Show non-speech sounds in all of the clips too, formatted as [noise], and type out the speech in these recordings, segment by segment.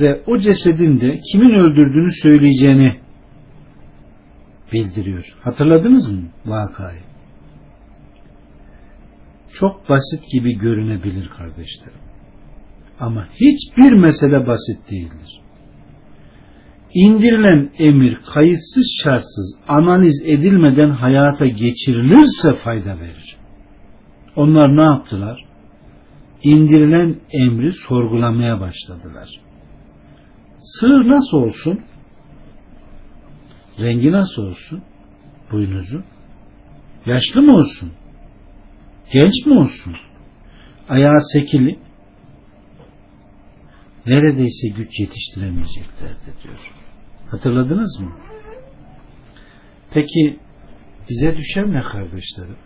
ve o cesedin de kimin öldürdüğünü söyleyeceğini bildiriyor. Hatırladınız mı vakayı? Çok basit gibi görünebilir kardeşlerim. Ama hiçbir mesele basit değildir. İndirilen emir kayıtsız şartsız analiz edilmeden hayata geçirilirse fayda verir. Onlar ne yaptılar? İndirilen emri sorgulamaya başladılar. Sığır nasıl olsun? Rengi nasıl olsun? Boynuzu. Yaşlı mı olsun? Genç mi olsun? Ayağı sekili. Neredeyse güç yetiştiremeyeceklerdi diyor. Hatırladınız mı? Peki bize düşen ne kardeşlerim?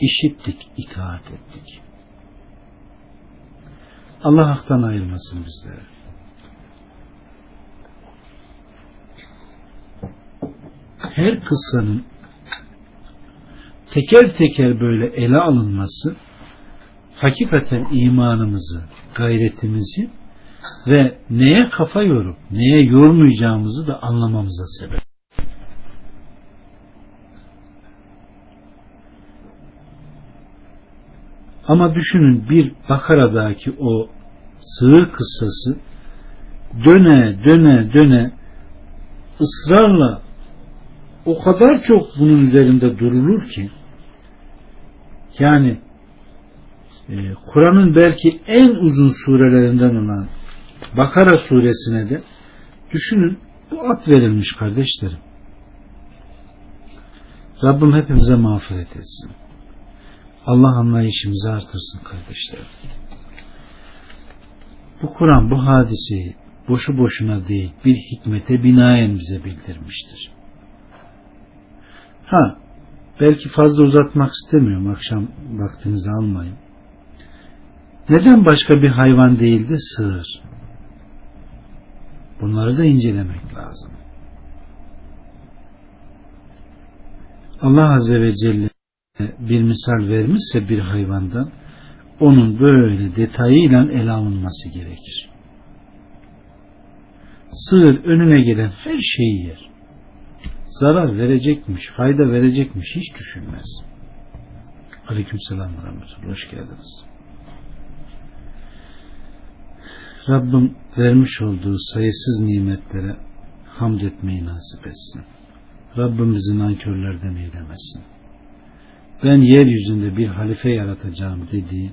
İşittik, itaat ettik. Allah haktan ayırmasın bizlere. Her kıssanın teker teker böyle ele alınması hakikaten imanımızı, gayretimizi ve neye kafa yorup neye yormayacağımızı da anlamamıza sebep. Ama düşünün bir Bakara'daki o sığır kıssası döne döne döne ısrarla o kadar çok bunun üzerinde durulur ki yani e, Kur'an'ın belki en uzun surelerinden olan Bakara suresine de düşünün bu at verilmiş kardeşlerim. Rabbim hepimize mağfiret etsin. Allah anlayışımızı artırsın kardeşlerim. Bu Kur'an bu hadiseyi boşu boşuna değil bir hikmete binaen bize bildirmiştir. Ha belki fazla uzatmak istemiyorum akşam vaktinizi almayın. Neden başka bir hayvan değil de sığır? Bunları da incelemek lazım. Allah Azze ve Celle bir misal vermişse bir hayvandan onun böyle detayıyla ele alınması gerekir. Sığır önüne gelen her şeyi yer. Zarar verecekmiş, fayda verecekmiş hiç düşünmez. Aleyküm selam ve rahmetullah. Hoş geldiniz. Rabbim vermiş olduğu sayısız nimetlere hamd etmeyi nasip etsin. Rabbim bizi nankörlerden eylemesin. Ben yeryüzünde bir halife yaratacağım dediği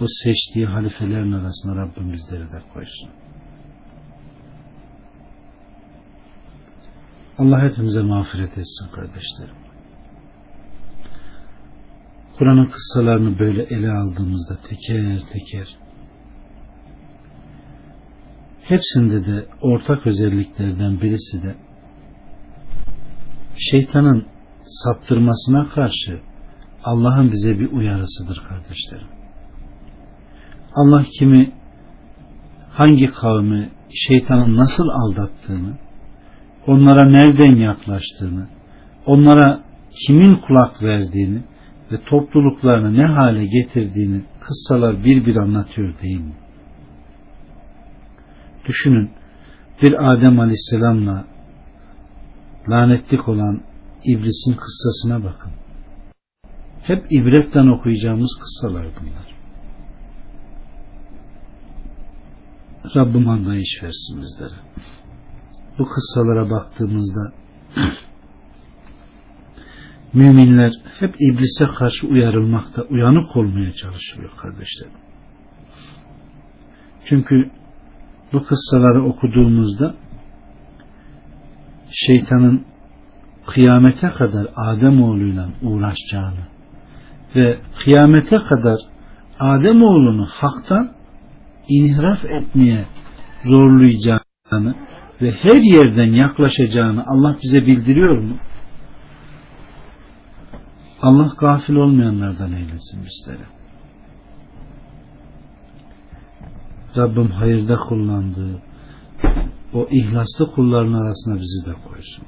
o seçtiği halifelerin arasına Rabbim bizleri de koysun. Allah hepimize mağfiret etsin kardeşlerim. Kur'an'ın kıssalarını böyle ele aldığımızda teker teker hepsinde de ortak özelliklerden birisi de şeytanın saptırmasına karşı Allah'ın bize bir uyarısıdır kardeşlerim. Allah kimi hangi kavmi şeytanın nasıl aldattığını, onlara nereden yaklaştığını, onlara kimin kulak verdiğini ve topluluklarını ne hale getirdiğini kıssalar bir bir anlatıyor değil mi? Düşünün bir Adem Aleyhisselam'la lanetlik olan iblisin kıssasına bakın. Hep ibretten okuyacağımız kıssalar bunlar. Rabbim anlayış versin bizlere. Bu kıssalara baktığımızda [clears throat] müminler hep iblise karşı uyarılmakta, uyanık olmaya çalışıyor kardeşlerim. Çünkü bu kıssaları okuduğumuzda şeytanın kıyamete kadar Adem oğluyla uğraşacağını ve kıyamete kadar Adem oğlunu haktan inhiraf etmeye zorlayacağını ve her yerden yaklaşacağını Allah bize bildiriyor mu? Allah gafil olmayanlardan eylesin bizleri. Rabbim hayırda kullandığı o ihlaslı kulların arasına bizi de koysun.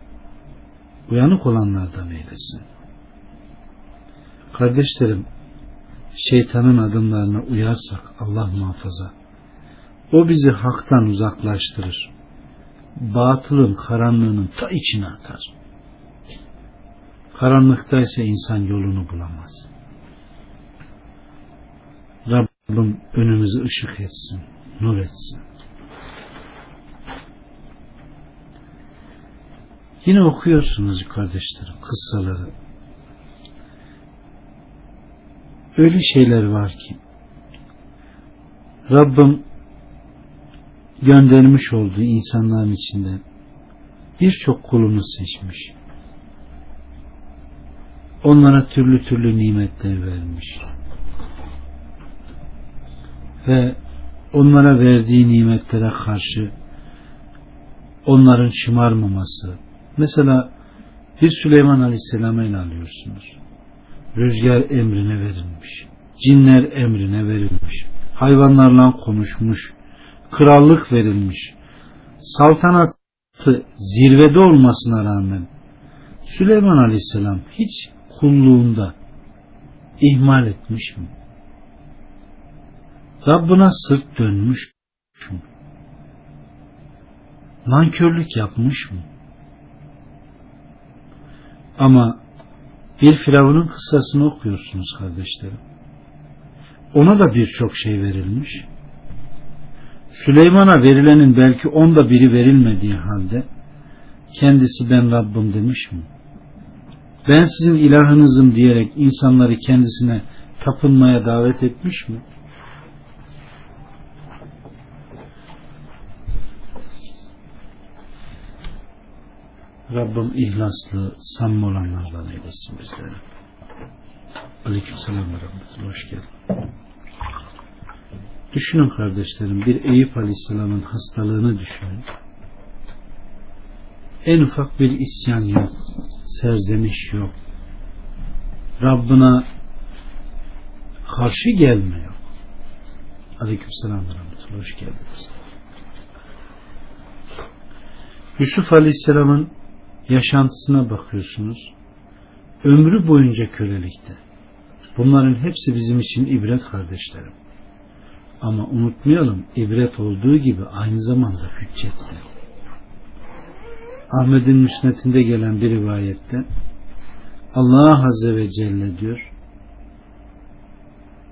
Uyanık olanlardan eylesin. Kardeşlerim, şeytanın adımlarına uyarsak Allah muhafaza O bizi haktan uzaklaştırır. Batılın karanlığının ta içine atar. Karanlıkta ise insan yolunu bulamaz. Rabbim önümüzü ışık etsin, nur etsin. Yine okuyorsunuz kardeşlerim kıssaları. Öyle şeyler var ki Rabbim göndermiş olduğu insanların içinde birçok kulunu seçmiş. Onlara türlü türlü nimetler vermiş. Ve onlara verdiği nimetlere karşı onların şımarmaması. Mesela bir Süleyman Aleyhisselam'a ele alıyorsunuz. Rüzgar emrine verilmiş. Cinler emrine verilmiş. Hayvanlarla konuşmuş krallık verilmiş. Saltanatı zirvede olmasına rağmen Süleyman Aleyhisselam hiç kulluğunda ihmal etmiş mi? Rabbına sırt dönmüş mü? Nankörlük yapmış mı? Ama bir Firavun'un kıssasını okuyorsunuz kardeşlerim. Ona da birçok şey verilmiş. Süleyman'a verilenin belki onda biri verilmediği halde kendisi ben Rabbim demiş mi? Ben sizin ilahınızım diyerek insanları kendisine tapınmaya davet etmiş mi? Rabbim ihlaslı, samimi olanlardan eylesin bizleri. Aleyküm selam ve rahmetullah. Hoş geldin. Düşünün kardeşlerim bir Eyüp Aleyhisselam'ın hastalığını düşünün. En ufak bir isyan yok. Serzeniş yok. Rabbına karşı gelme yok. Aleyküm selam ve rahmetullah. Hoş geldiniz. Yusuf Aleyhisselam'ın yaşantısına bakıyorsunuz. Ömrü boyunca kölelikte. Bunların hepsi bizim için ibret kardeşlerim. Ama unutmayalım ibret olduğu gibi aynı zamanda hüccetli. Ahmet'in müsnetinde gelen bir rivayette Allah Azze ve Celle diyor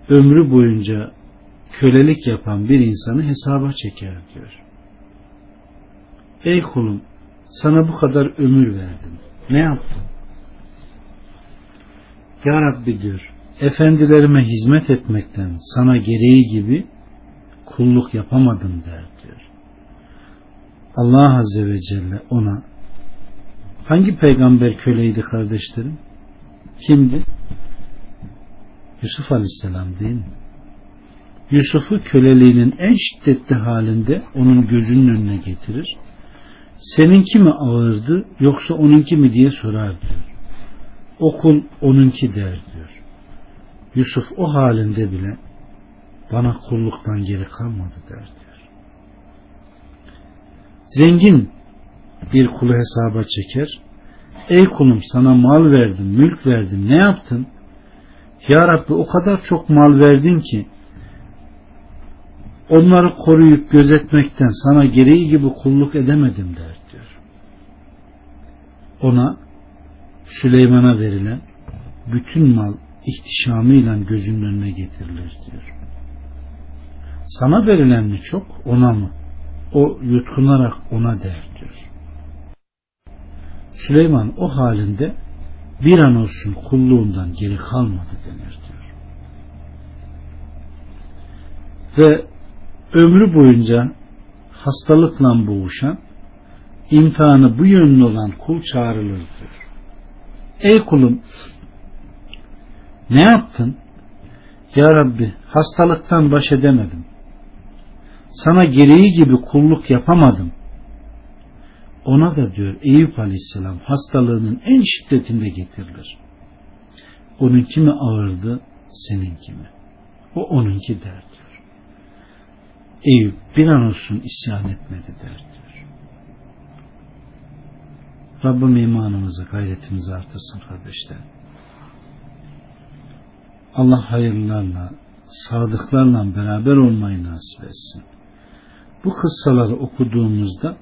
ömrü boyunca kölelik yapan bir insanı hesaba çeker diyor. Ey kulum sana bu kadar ömür verdim. Ne yaptın? Ya Rabbi diyor efendilerime hizmet etmekten sana gereği gibi kulluk yapamadım der diyor. Allah Azze ve Celle ona hangi peygamber köleydi kardeşlerim? Kimdi? Yusuf Aleyhisselam değil mi? Yusuf'u köleliğinin en şiddetli halinde onun gözünün önüne getirir. Seninki mi ağırdı yoksa onunki mi diye sorar diyor. Okul onunki der diyor. Yusuf o halinde bile bana kulluktan geri kalmadı der diyor. Zengin bir kulu hesaba çeker. Ey kulum sana mal verdim, mülk verdim, ne yaptın? Ya Rabbi o kadar çok mal verdin ki onları koruyup gözetmekten sana gereği gibi kulluk edemedim der. Ona Süleyman'a verilen bütün mal ihtişamıyla gözünün önüne getirilir diyor. Sana verilen mi çok ona mı? O yutkunarak ona der diyor. Süleyman o halinde bir an olsun kulluğundan geri kalmadı denir diyor. Ve ömrü boyunca hastalıkla boğuşan imtihanı bu yönlü olan kul çağrılır diyor. Ey kulum ne yaptın? Ya Rabbi hastalıktan baş edemedim sana gereği gibi kulluk yapamadım. Ona da diyor Eyüp Aleyhisselam hastalığının en şiddetinde getirilir. Onunki mi ağırdı, seninki mi? O onunki der diyor. Eyüp bir an olsun isyan etmedi der diyor. Rabbim imanımızı, gayretimizi artırsın kardeşlerim. Allah hayırlarla, sadıklarla beraber olmayı nasip etsin. bu kıssaları okuduğumuzda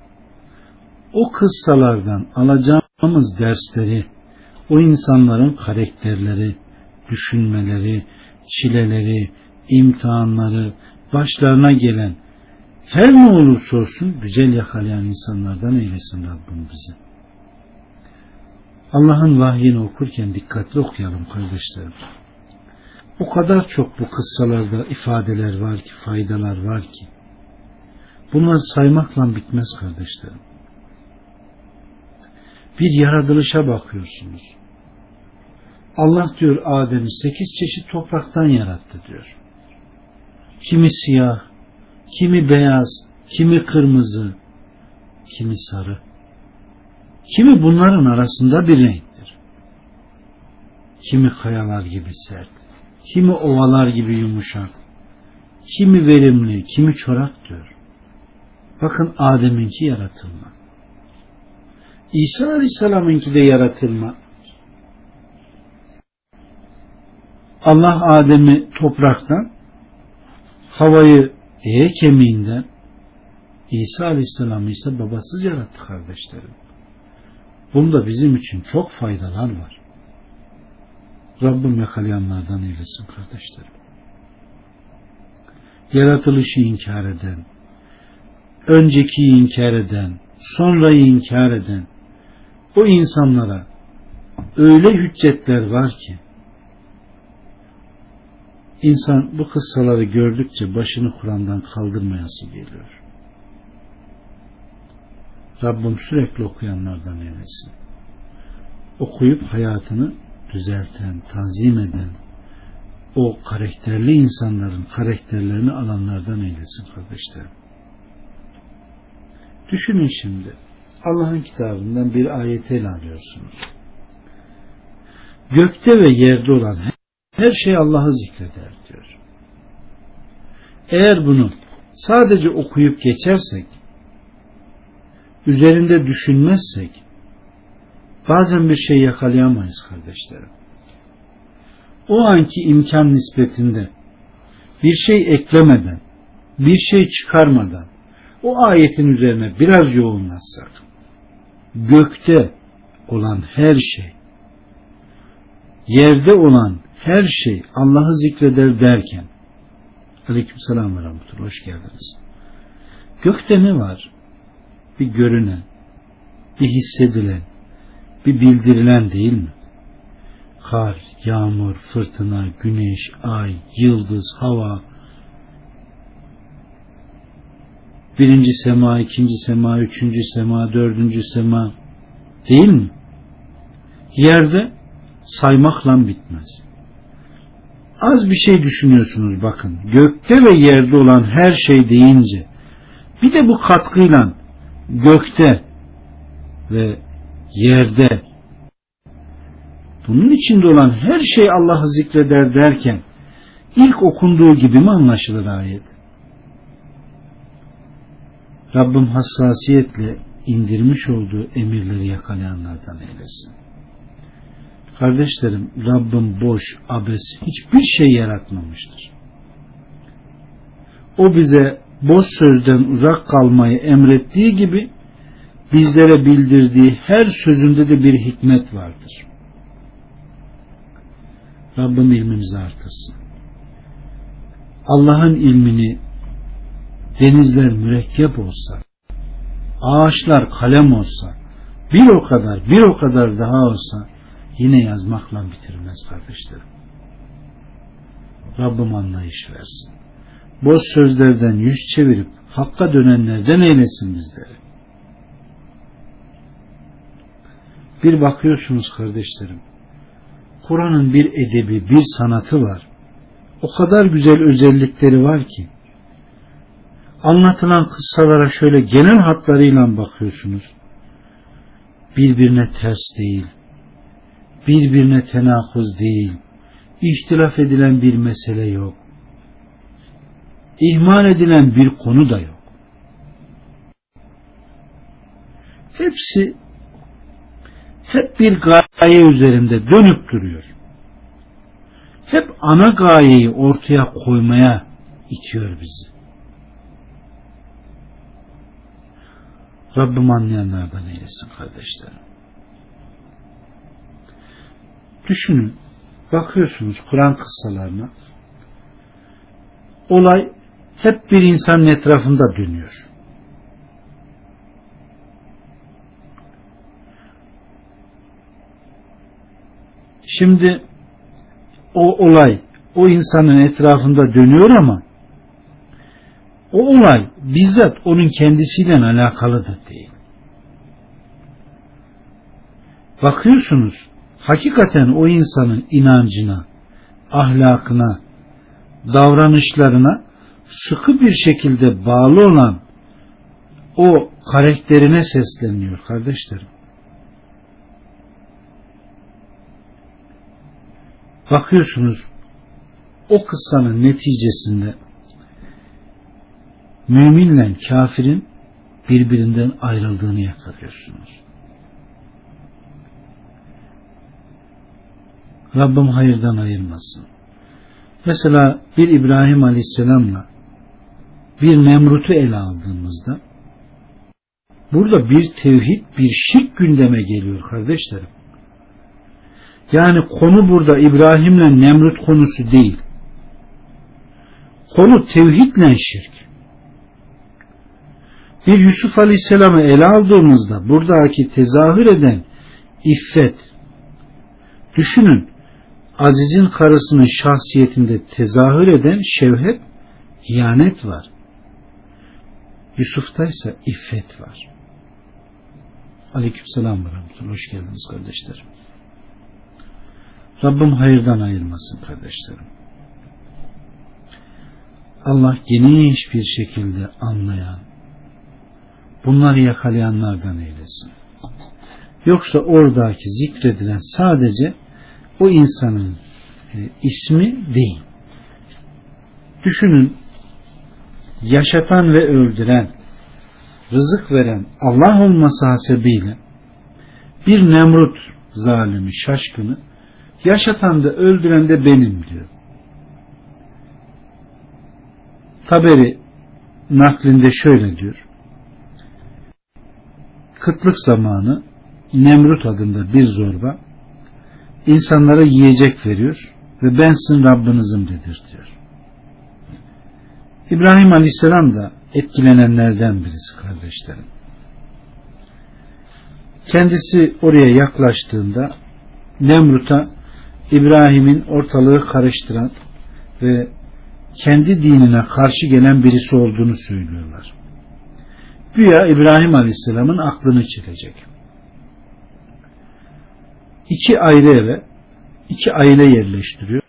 o kıssalardan alacağımız dersleri, o insanların karakterleri, düşünmeleri, çileleri, imtihanları, başlarına gelen her ne olursa olsun güzel yakalayan insanlardan eylesin Rabbim bizi. Allah'ın vahyini okurken dikkatli okuyalım kardeşlerim. O kadar çok bu kıssalarda ifadeler var ki, faydalar var ki. Bunlar saymakla bitmez kardeşlerim. Bir yaratılışa bakıyorsunuz. Allah diyor Adem'i sekiz çeşit topraktan yarattı diyor. Kimi siyah, kimi beyaz, kimi kırmızı, kimi sarı. Kimi bunların arasında bir renktir. Kimi kayalar gibi sert, kimi ovalar gibi yumuşak, kimi verimli, kimi çorak diyor. Bakın Adem'inki yaratılma. İsa Aleyhisselam'ınki de yaratılma. Allah Adem'i topraktan, havayı eye kemiğinden, İsa Aleyhisselam'ı ise babasız yarattı kardeşlerim. Bunda bizim için çok faydalar var. Rabbim yakalayanlardan eylesin kardeşlerim. Yaratılışı inkar eden, önceki inkar eden, sonrayı inkar eden o insanlara öyle hüccetler var ki insan bu kıssaları gördükçe başını Kur'an'dan kaldırmayası geliyor. Rabbim sürekli okuyanlardan eylesin. Okuyup hayatını düzelten, tanzim eden, o karakterli insanların karakterlerini alanlardan eylesin kardeşlerim. Düşünün şimdi. Allah'ın kitabından bir ayet ele alıyorsunuz. Gökte ve yerde olan her şey Allah'ı zikreder diyor. Eğer bunu sadece okuyup geçersek üzerinde düşünmezsek bazen bir şey yakalayamayız kardeşlerim. O anki imkan nispetinde bir şey eklemeden, bir şey çıkarmadan o ayetin üzerine biraz yoğunlaşsak gökte olan her şey yerde olan her şey Allah'ı zikreder derken Aleyküm selam ve rahmetullah. Hoş geldiniz. Gökte ne var? Bir görünen, bir hissedilen, bir bildirilen değil mi? Kar, yağmur, fırtına, güneş, ay, yıldız, hava, birinci sema, ikinci sema, üçüncü sema, dördüncü sema değil mi? Yerde saymakla bitmez. Az bir şey düşünüyorsunuz bakın. Gökte ve yerde olan her şey deyince bir de bu katkıyla gökte ve yerde bunun içinde olan her şey Allah'ı zikreder derken ilk okunduğu gibi mi anlaşılır ayet? Rabbim hassasiyetle indirmiş olduğu emirleri yakalayanlardan eylesin. Kardeşlerim Rabbim boş, abes hiçbir şey yaratmamıştır. O bize boş sözden uzak kalmayı emrettiği gibi bizlere bildirdiği her sözünde de bir hikmet vardır. Rabbim ilmimizi artırsın. Allah'ın ilmini denizler mürekkep olsa, ağaçlar kalem olsa, bir o kadar, bir o kadar daha olsa yine yazmakla bitirmez kardeşlerim. Rabbim anlayış versin boş sözlerden yüz çevirip hakka dönenlerden eylesin bizleri. Bir bakıyorsunuz kardeşlerim, Kur'an'ın bir edebi, bir sanatı var. O kadar güzel özellikleri var ki, anlatılan kıssalara şöyle genel hatlarıyla bakıyorsunuz. Birbirine ters değil, birbirine tenakuz değil, ihtilaf edilen bir mesele yok ihmal edilen bir konu da yok. Hepsi hep bir gaye üzerinde dönüp duruyor. Hep ana gayeyi ortaya koymaya itiyor bizi. Rabbim anlayanlardan eylesin kardeşlerim. Düşünün, bakıyorsunuz Kur'an kıssalarına, olay hep bir insanın etrafında dönüyor. Şimdi o olay o insanın etrafında dönüyor ama o olay bizzat onun kendisiyle alakalı da değil. Bakıyorsunuz hakikaten o insanın inancına, ahlakına, davranışlarına sıkı bir şekilde bağlı olan o karakterine sesleniyor kardeşlerim. Bakıyorsunuz o kıssanın neticesinde müminle kafirin birbirinden ayrıldığını yakalıyorsunuz. Rabbim hayırdan ayırmasın. Mesela bir İbrahim Aleyhisselam'la bir Nemrut'u ele aldığımızda burada bir tevhid, bir şirk gündeme geliyor kardeşlerim. Yani konu burada İbrahim'le Nemrut konusu değil. Konu tevhidle şirk. Bir Yusuf Aleyhisselam'ı ele aldığımızda buradaki tezahür eden iffet, düşünün Aziz'in karısının şahsiyetinde tezahür eden şevhet, hiyanet var. Yusuf'ta ise iffet var. Aleykümselam ve rahmetullah. Hoş geldiniz kardeşlerim. Rabbim hayırdan ayırmasın kardeşlerim. Allah geniş bir şekilde anlayan, bunları yakalayanlardan eylesin. Yoksa oradaki zikredilen sadece o insanın e, ismi değil. Düşünün yaşatan ve öldüren, rızık veren Allah olması hasebiyle bir Nemrut zalimi, şaşkını yaşatan da öldüren de benim diyor. Taberi naklinde şöyle diyor. Kıtlık zamanı Nemrut adında bir zorba insanlara yiyecek veriyor ve ben sizin Rabbinizim dedir diyor. İbrahim Aleyhisselam da etkilenenlerden birisi kardeşlerim. Kendisi oraya yaklaştığında Nemrut'a İbrahim'in ortalığı karıştıran ve kendi dinine karşı gelen birisi olduğunu söylüyorlar. Güya İbrahim Aleyhisselam'ın aklını çekecek. İki ayrı eve iki aile yerleştiriyor.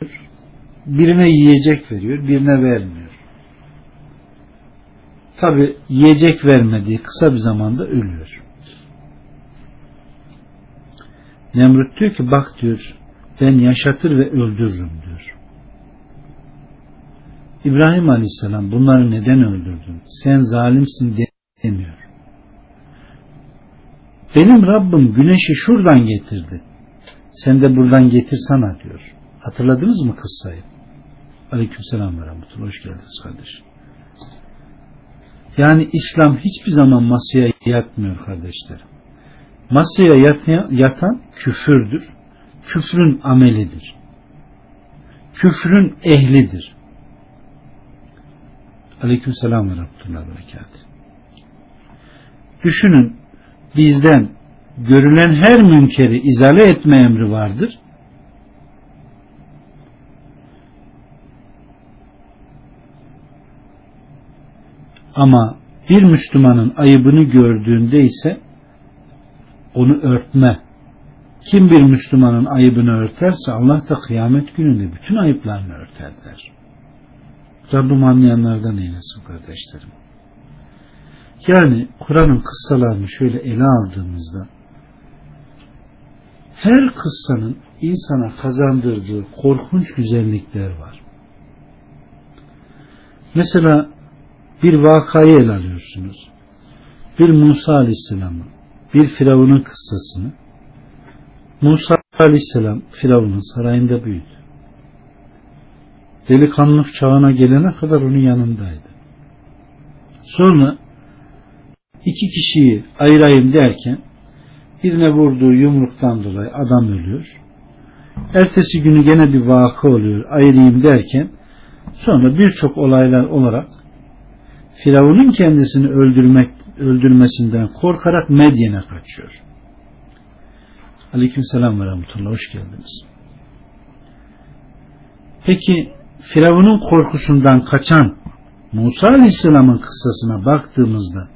Birine yiyecek veriyor, birine vermiyor. Tabi yiyecek vermediği kısa bir zamanda ölüyor. Nemrut diyor ki bak diyor ben yaşatır ve öldürürüm diyor. İbrahim Aleyhisselam bunları neden öldürdün? Sen zalimsin demiyor. Benim Rabbim güneşi şuradan getirdi. Sen de buradan getirsana diyor. Hatırladınız mı kıssayı? Aleykümselam ve rahmetullah. Hoş geldiniz kardeşim. Yani İslam hiçbir zaman masaya yatmıyor kardeşlerim. Masaya yatan küfürdür. Küfrün amelidir. Küfrün ehlidir. Aleyküm selam ve rahmetullah. Düşünün bizden görülen her münkeri izale etme emri vardır. Ama bir Müslümanın ayıbını gördüğünde ise onu örtme. Kim bir Müslümanın ayıbını örterse Allah da kıyamet gününde bütün ayıplarını örter der. Rabbim anlayanlardan eylesin kardeşlerim. Yani Kur'an'ın kıssalarını şöyle ele aldığımızda her kıssanın insana kazandırdığı korkunç güzellikler var. Mesela bir vakayı ele alıyorsunuz. Bir Musa Aleyhisselam'ı, bir Firavun'un kıssasını. Musa Aleyhisselam Firavun'un sarayında büyüdü. Delikanlılık çağına gelene kadar onun yanındaydı. Sonra iki kişiyi ayırayım derken birine vurduğu yumruktan dolayı adam ölüyor. Ertesi günü gene bir vaka oluyor ayırayım derken sonra birçok olaylar olarak Firavun'un kendisini öldürmek öldürmesinden korkarak Medyen'e kaçıyor. Aleyküm selam ve rahmetullah. Hoş geldiniz. Peki Firavun'un korkusundan kaçan Musa Aleyhisselam'ın kıssasına baktığımızda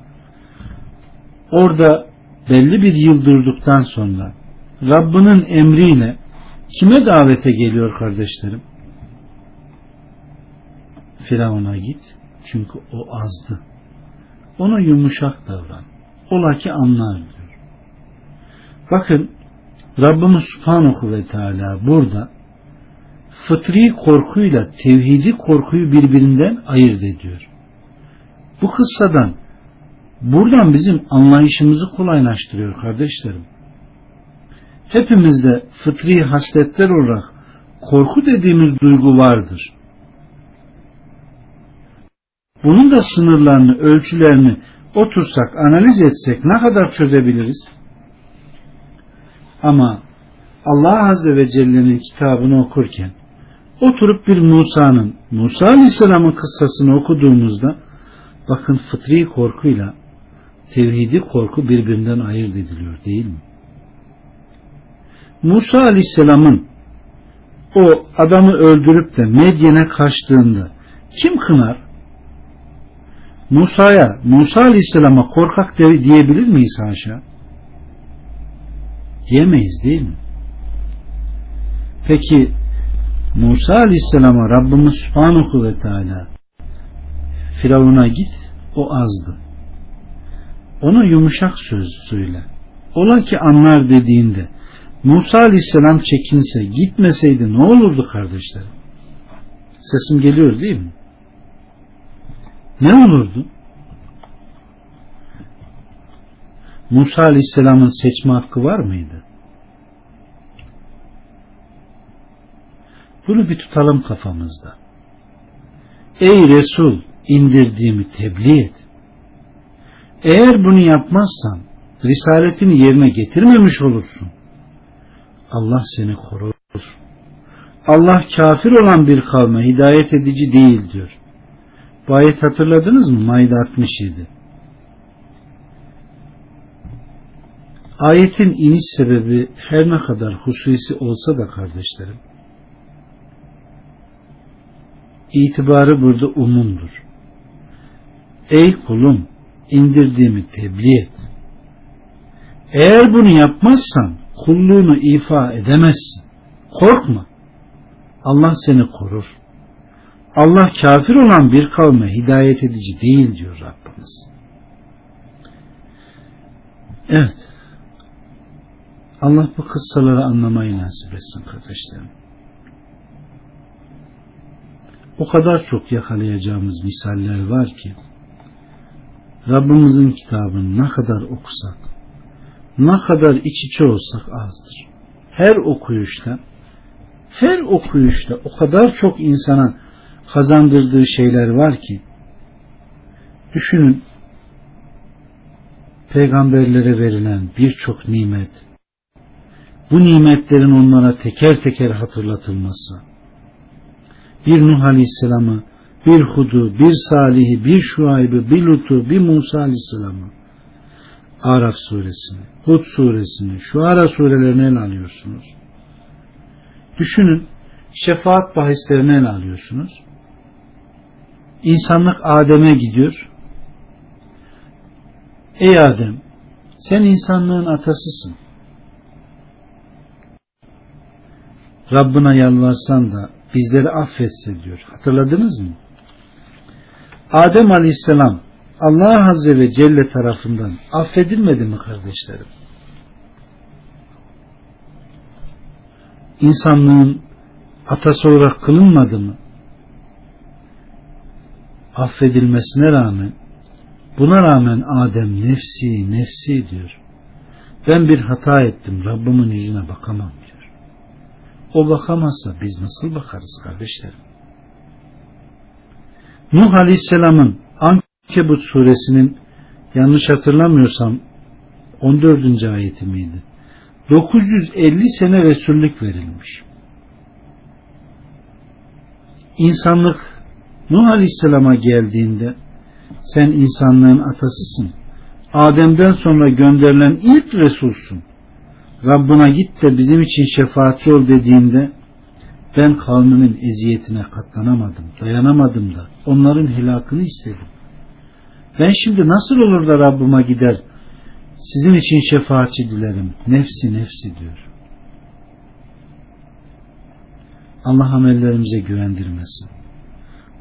orada belli bir yıl durduktan sonra Rabbinin emriyle kime davete geliyor kardeşlerim? Firavun'a git. Çünkü o azdı. Ona yumuşak davran. Ola ki anlar diyor. Bakın Rabbimiz Subhanahu ve Teala burada fıtri korkuyla tevhidi korkuyu birbirinden ayırt ediyor. Bu kıssadan buradan bizim anlayışımızı kolaylaştırıyor kardeşlerim. Hepimizde fıtri hasletler olarak korku dediğimiz duygu vardır. Bunun da sınırlarını, ölçülerini otursak, analiz etsek ne kadar çözebiliriz? Ama Allah Azze ve Celle'nin kitabını okurken oturup bir Musa'nın, Musa Aleyhisselam'ın kıssasını okuduğumuzda bakın fıtri korkuyla tevhidi korku birbirinden ayırt ediliyor değil mi? Musa Aleyhisselam'ın o adamı öldürüp de Medyen'e kaçtığında kim kınar? Musa'ya, Musa Aleyhisselam'a korkak diyebilir miyiz haşa? Diyemeyiz değil mi? Peki Musa Aleyhisselam'a Rabbimiz Subhanahu ve Teala Firavun'a git o azdı. Ona yumuşak söz söyle. Ola ki anlar dediğinde Musa Aleyhisselam çekinse gitmeseydi ne olurdu kardeşlerim? Sesim geliyor değil mi? Ne olurdu? Musa Aleyhisselam'ın seçme hakkı var mıydı? Bunu bir tutalım kafamızda. Ey Resul indirdiğimi tebliğ et. Eğer bunu yapmazsan risaletini yerine getirmemiş olursun. Allah seni korur. Allah kafir olan bir kavme hidayet edici değil diyor. Bu ayet hatırladınız mı? Maide 67. Ayetin iniş sebebi her ne kadar hususi olsa da kardeşlerim, itibarı burada umumdur. Ey kulum, indirdiğimi tebliğ et. Eğer bunu yapmazsan kulluğunu ifa edemezsin. Korkma. Allah seni korur. Allah kafir olan bir kavme hidayet edici değil diyor Rabbimiz. Evet. Allah bu kıssaları anlamayı nasip etsin kardeşlerim. O kadar çok yakalayacağımız misaller var ki Rabbimizin kitabını ne kadar okusak ne kadar iç içe olsak azdır. Her okuyuşta her okuyuşta o kadar çok insana kazandırdığı şeyler var ki düşünün peygamberlere verilen birçok nimet bu nimetlerin onlara teker teker hatırlatılması bir Nuh Aleyhisselam'ı bir Hud'u, bir Salih'i, bir Şuayb'ı, bir Lut'u, bir Musa Aleyhisselam'ı Araf suresini, Hud suresini, Şuara surelerini ele alıyorsunuz. Düşünün, şefaat bahislerini ele alıyorsunuz. İnsanlık Adem'e gidiyor. Ey Adem, sen insanlığın atasısın. Rabbına yalvarsan da bizleri affetse diyor. Hatırladınız mı? Adem Aleyhisselam Allah Azze ve Celle tarafından affedilmedi mi kardeşlerim? İnsanlığın atası olarak kılınmadı mı? Affedilmesine rağmen buna rağmen Adem nefsi nefsi diyor. Ben bir hata ettim Rabbimin yüzüne bakamam diyor. O bakamazsa biz nasıl bakarız kardeşlerim? Nuh Aleyhisselam'ın Ankebut suresinin yanlış hatırlamıyorsam 14. ayeti miydi? 950 sene Resullük verilmiş. İnsanlık Nuh Aleyhisselam'a geldiğinde sen insanlığın atasısın. Adem'den sonra gönderilen ilk Resulsun. Rabbına git de bizim için şefaatçi ol dediğinde ben kavmimin eziyetine katlanamadım, dayanamadım da onların helakını istedim. Ben şimdi nasıl olur da Rabbime gider sizin için şefaatçi dilerim. Nefsi nefsi diyor. Allah amellerimize güvendirmesin.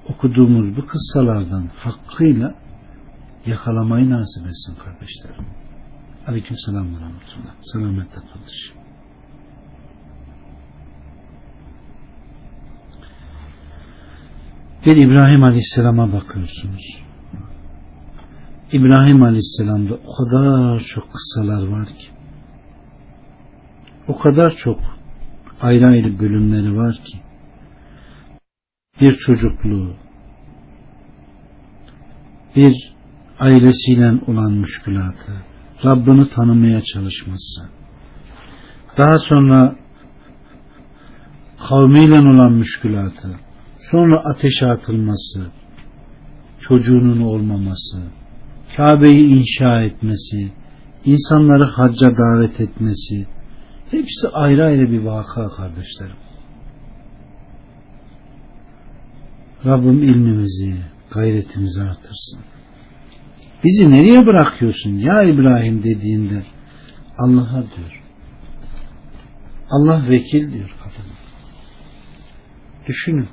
Okuduğumuz bu kıssalardan hakkıyla yakalamayı nasip etsin kardeşlerim. Aleyküm selam ve rahmetullah. Selametle kardeşim. Bir İbrahim Aleyhisselam'a bakıyorsunuz. İbrahim Aleyhisselam'da o kadar çok kıssalar var ki o kadar çok ayrı ayrı bölümleri var ki bir çocukluğu bir ailesiyle olan müşkülatı Rabbini tanımaya çalışması daha sonra kavmiyle olan müşkülatı sonra ateşe atılması çocuğunun olmaması Kabe'yi inşa etmesi, insanları hacca davet etmesi, hepsi ayrı ayrı bir vaka kardeşlerim. Rabbim ilmimizi, gayretimizi artırsın. Bizi nereye bırakıyorsun ya İbrahim dediğinde Allah'a diyor. Allah vekil diyor kadın. Düşünün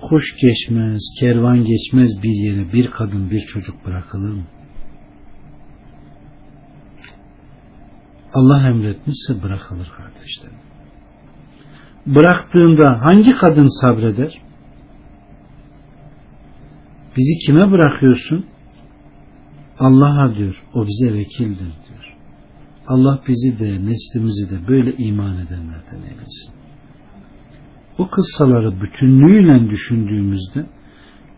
kuş geçmez, kervan geçmez bir yere bir kadın bir çocuk bırakılır mı? Allah emretmişse bırakılır kardeşlerim. Bıraktığında hangi kadın sabreder? Bizi kime bırakıyorsun? Allah'a diyor. O bize vekildir diyor. Allah bizi de neslimizi de böyle iman edenlerden eylesin bu kıssaları bütünlüğüyle düşündüğümüzde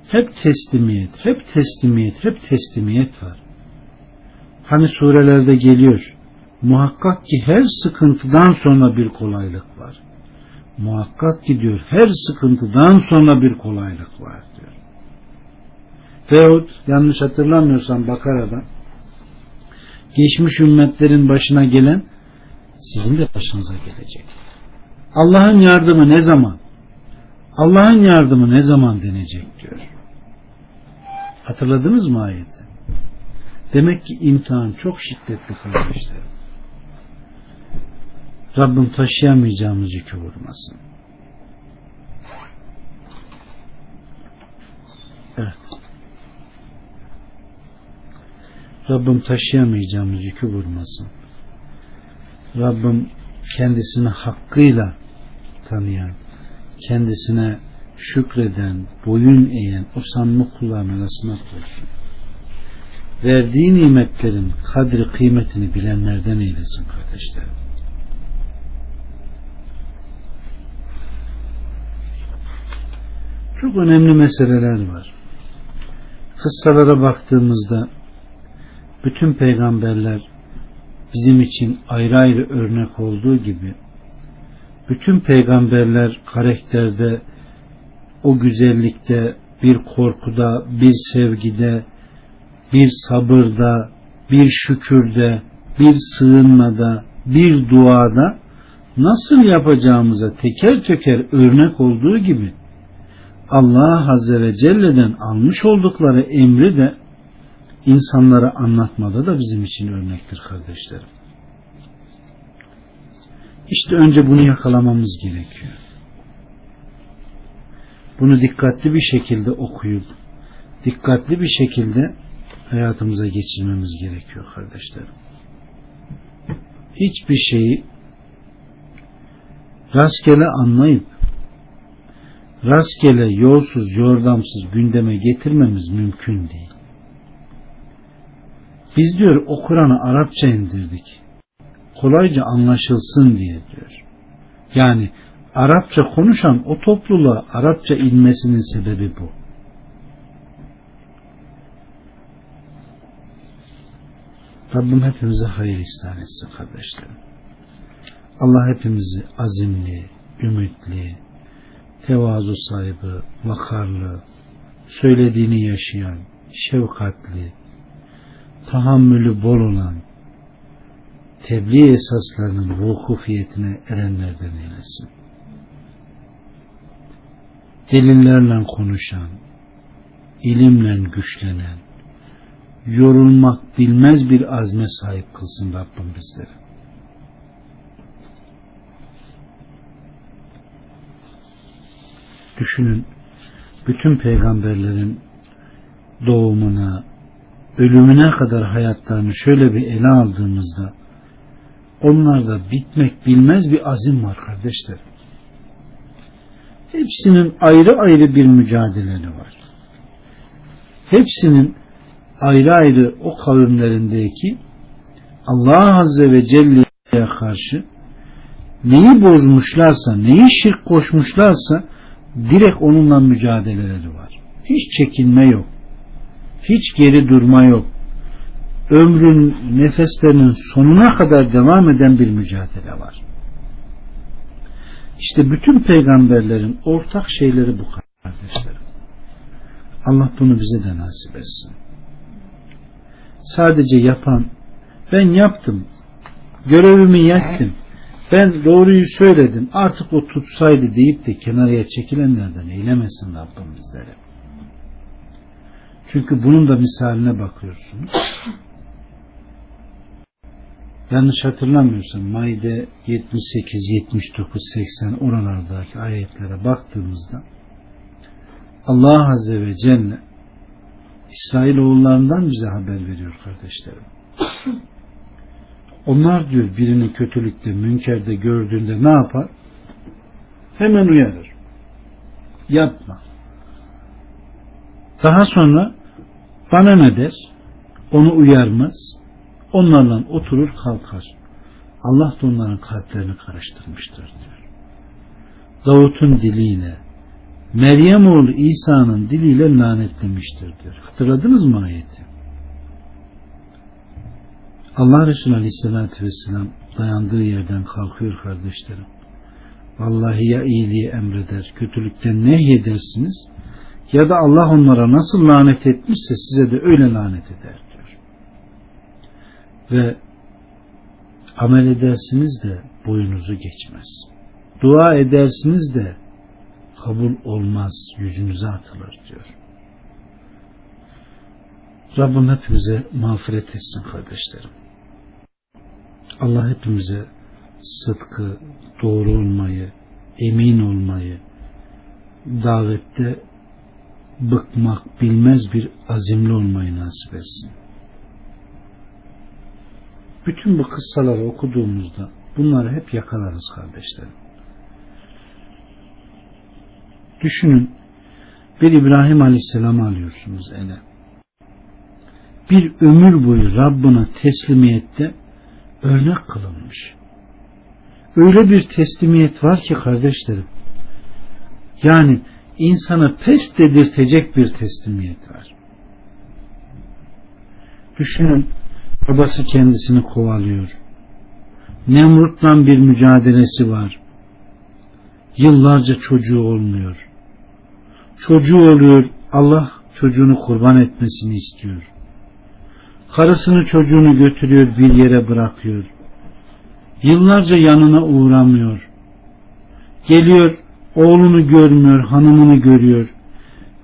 hep teslimiyet, hep teslimiyet, hep teslimiyet var. Hani surelerde geliyor. Muhakkak ki her sıkıntıdan sonra bir kolaylık var. Muhakkak ki diyor her sıkıntıdan sonra bir kolaylık var. Veyahut yanlış hatırlamıyorsam Bakara'da geçmiş ümmetlerin başına gelen sizin de başınıza gelecek. Allah'ın yardımı ne zaman? Allah'ın yardımı ne zaman denecek diyor. Hatırladınız mı ayeti? Demek ki imtihan çok şiddetli kardeşlerim. Rabbim taşıyamayacağımız yükü vurmasın. Evet. Rabbim taşıyamayacağımız yükü vurmasın. Rabbim kendisini hakkıyla tanıyan, kendisine şükreden, boyun eğen o samimi kulların arasına koysun. Verdiği nimetlerin kadri kıymetini bilenlerden eylesin kardeşlerim. Çok önemli meseleler var. Kıssalara baktığımızda bütün peygamberler bizim için ayrı ayrı örnek olduğu gibi bütün peygamberler karakterde o güzellikte bir korkuda bir sevgide bir sabırda bir şükürde bir sığınmada bir duada nasıl yapacağımıza teker teker örnek olduğu gibi Allah Azze ve Celle'den almış oldukları emri de insanlara anlatmada da bizim için örnektir kardeşlerim. İşte önce bunu yakalamamız gerekiyor. Bunu dikkatli bir şekilde okuyup dikkatli bir şekilde hayatımıza geçirmemiz gerekiyor kardeşlerim. Hiçbir şeyi rastgele anlayıp rastgele yolsuz yordamsız gündeme getirmemiz mümkün değil. Biz diyor o Kur'an'ı Arapça indirdik kolayca anlaşılsın diye diyor. Yani Arapça konuşan o topluluğa Arapça inmesinin sebebi bu. Rabbim hepimize hayır ihsan etsin kardeşlerim. Allah hepimizi azimli, ümitli, tevazu sahibi, vakarlı, söylediğini yaşayan, şefkatli, tahammülü bol olan, tebliğ esaslarının vukufiyetine erenlerden eylesin. Delillerle konuşan, ilimle güçlenen, yorulmak bilmez bir azme sahip kılsın Rabbim bizleri. Düşünün, bütün peygamberlerin doğumuna, ölümüne kadar hayatlarını şöyle bir ele aldığımızda onlarda bitmek bilmez bir azim var kardeşler. Hepsinin ayrı ayrı bir mücadeleleri var. Hepsinin ayrı ayrı o kavimlerindeki Allah Azze ve Celle'ye karşı neyi bozmuşlarsa, neyi şirk koşmuşlarsa direkt onunla mücadeleleri var. Hiç çekinme yok. Hiç geri durma yok. Ömrün nefeslerinin sonuna kadar devam eden bir mücadele var. İşte bütün peygamberlerin ortak şeyleri bu kardeşlerim. Allah bunu bize de nasip etsin. Sadece yapan ben yaptım görevimi yaptım ben doğruyu söyledim artık o tutsaydı deyip de kenarıya çekilenlerden eylemesin Rabbim bizleri. Çünkü bunun da misaline bakıyorsunuz. Yanlış hatırlamıyorsam Maide 78, 79, 80 oralardaki ayetlere baktığımızda Allah Azze ve Celle İsrail oğullarından bize haber veriyor kardeşlerim. Onlar diyor birini kötülükte, münkerde gördüğünde ne yapar? Hemen uyarır. Yapma. Daha sonra bana ne der? Onu uyarmaz. Onlarla oturur kalkar. Allah da onların kalplerini karıştırmıştır diyor. Davut'un diliyle Meryem oğlu İsa'nın diliyle lanetlemiştir diyor. Hatırladınız mı ayeti? Allah Resulü Aleyhisselatü Vesselam dayandığı yerden kalkıyor kardeşlerim. Vallahi ya iyiliği emreder, kötülükten nehyedersiniz ya da Allah onlara nasıl lanet etmişse size de öyle lanet eder diyor. Ve amel edersiniz de boyunuzu geçmez. Dua edersiniz de kabul olmaz, yüzünüze atılır diyor. Rabbim hepimize mağfiret etsin kardeşlerim. Allah hepimize sıdkı, doğru olmayı, emin olmayı, davette bıkmak bilmez bir azimli olmayı nasip etsin. Bütün bu kıssaları okuduğumuzda bunları hep yakalarız kardeşlerim. Düşünün bir İbrahim Aleyhisselam alıyorsunuz ele. Bir ömür boyu Rabbına teslimiyette örnek kılınmış. Öyle bir teslimiyet var ki kardeşlerim. Yani insana pes dedirtecek bir teslimiyet var. Düşünün babası kendisini kovalıyor. Nemrut'la bir mücadelesi var. Yıllarca çocuğu olmuyor. Çocuğu oluyor. Allah çocuğunu kurban etmesini istiyor. Karısını çocuğunu götürüyor bir yere bırakıyor. Yıllarca yanına uğramıyor. Geliyor oğlunu görmüyor, hanımını görüyor.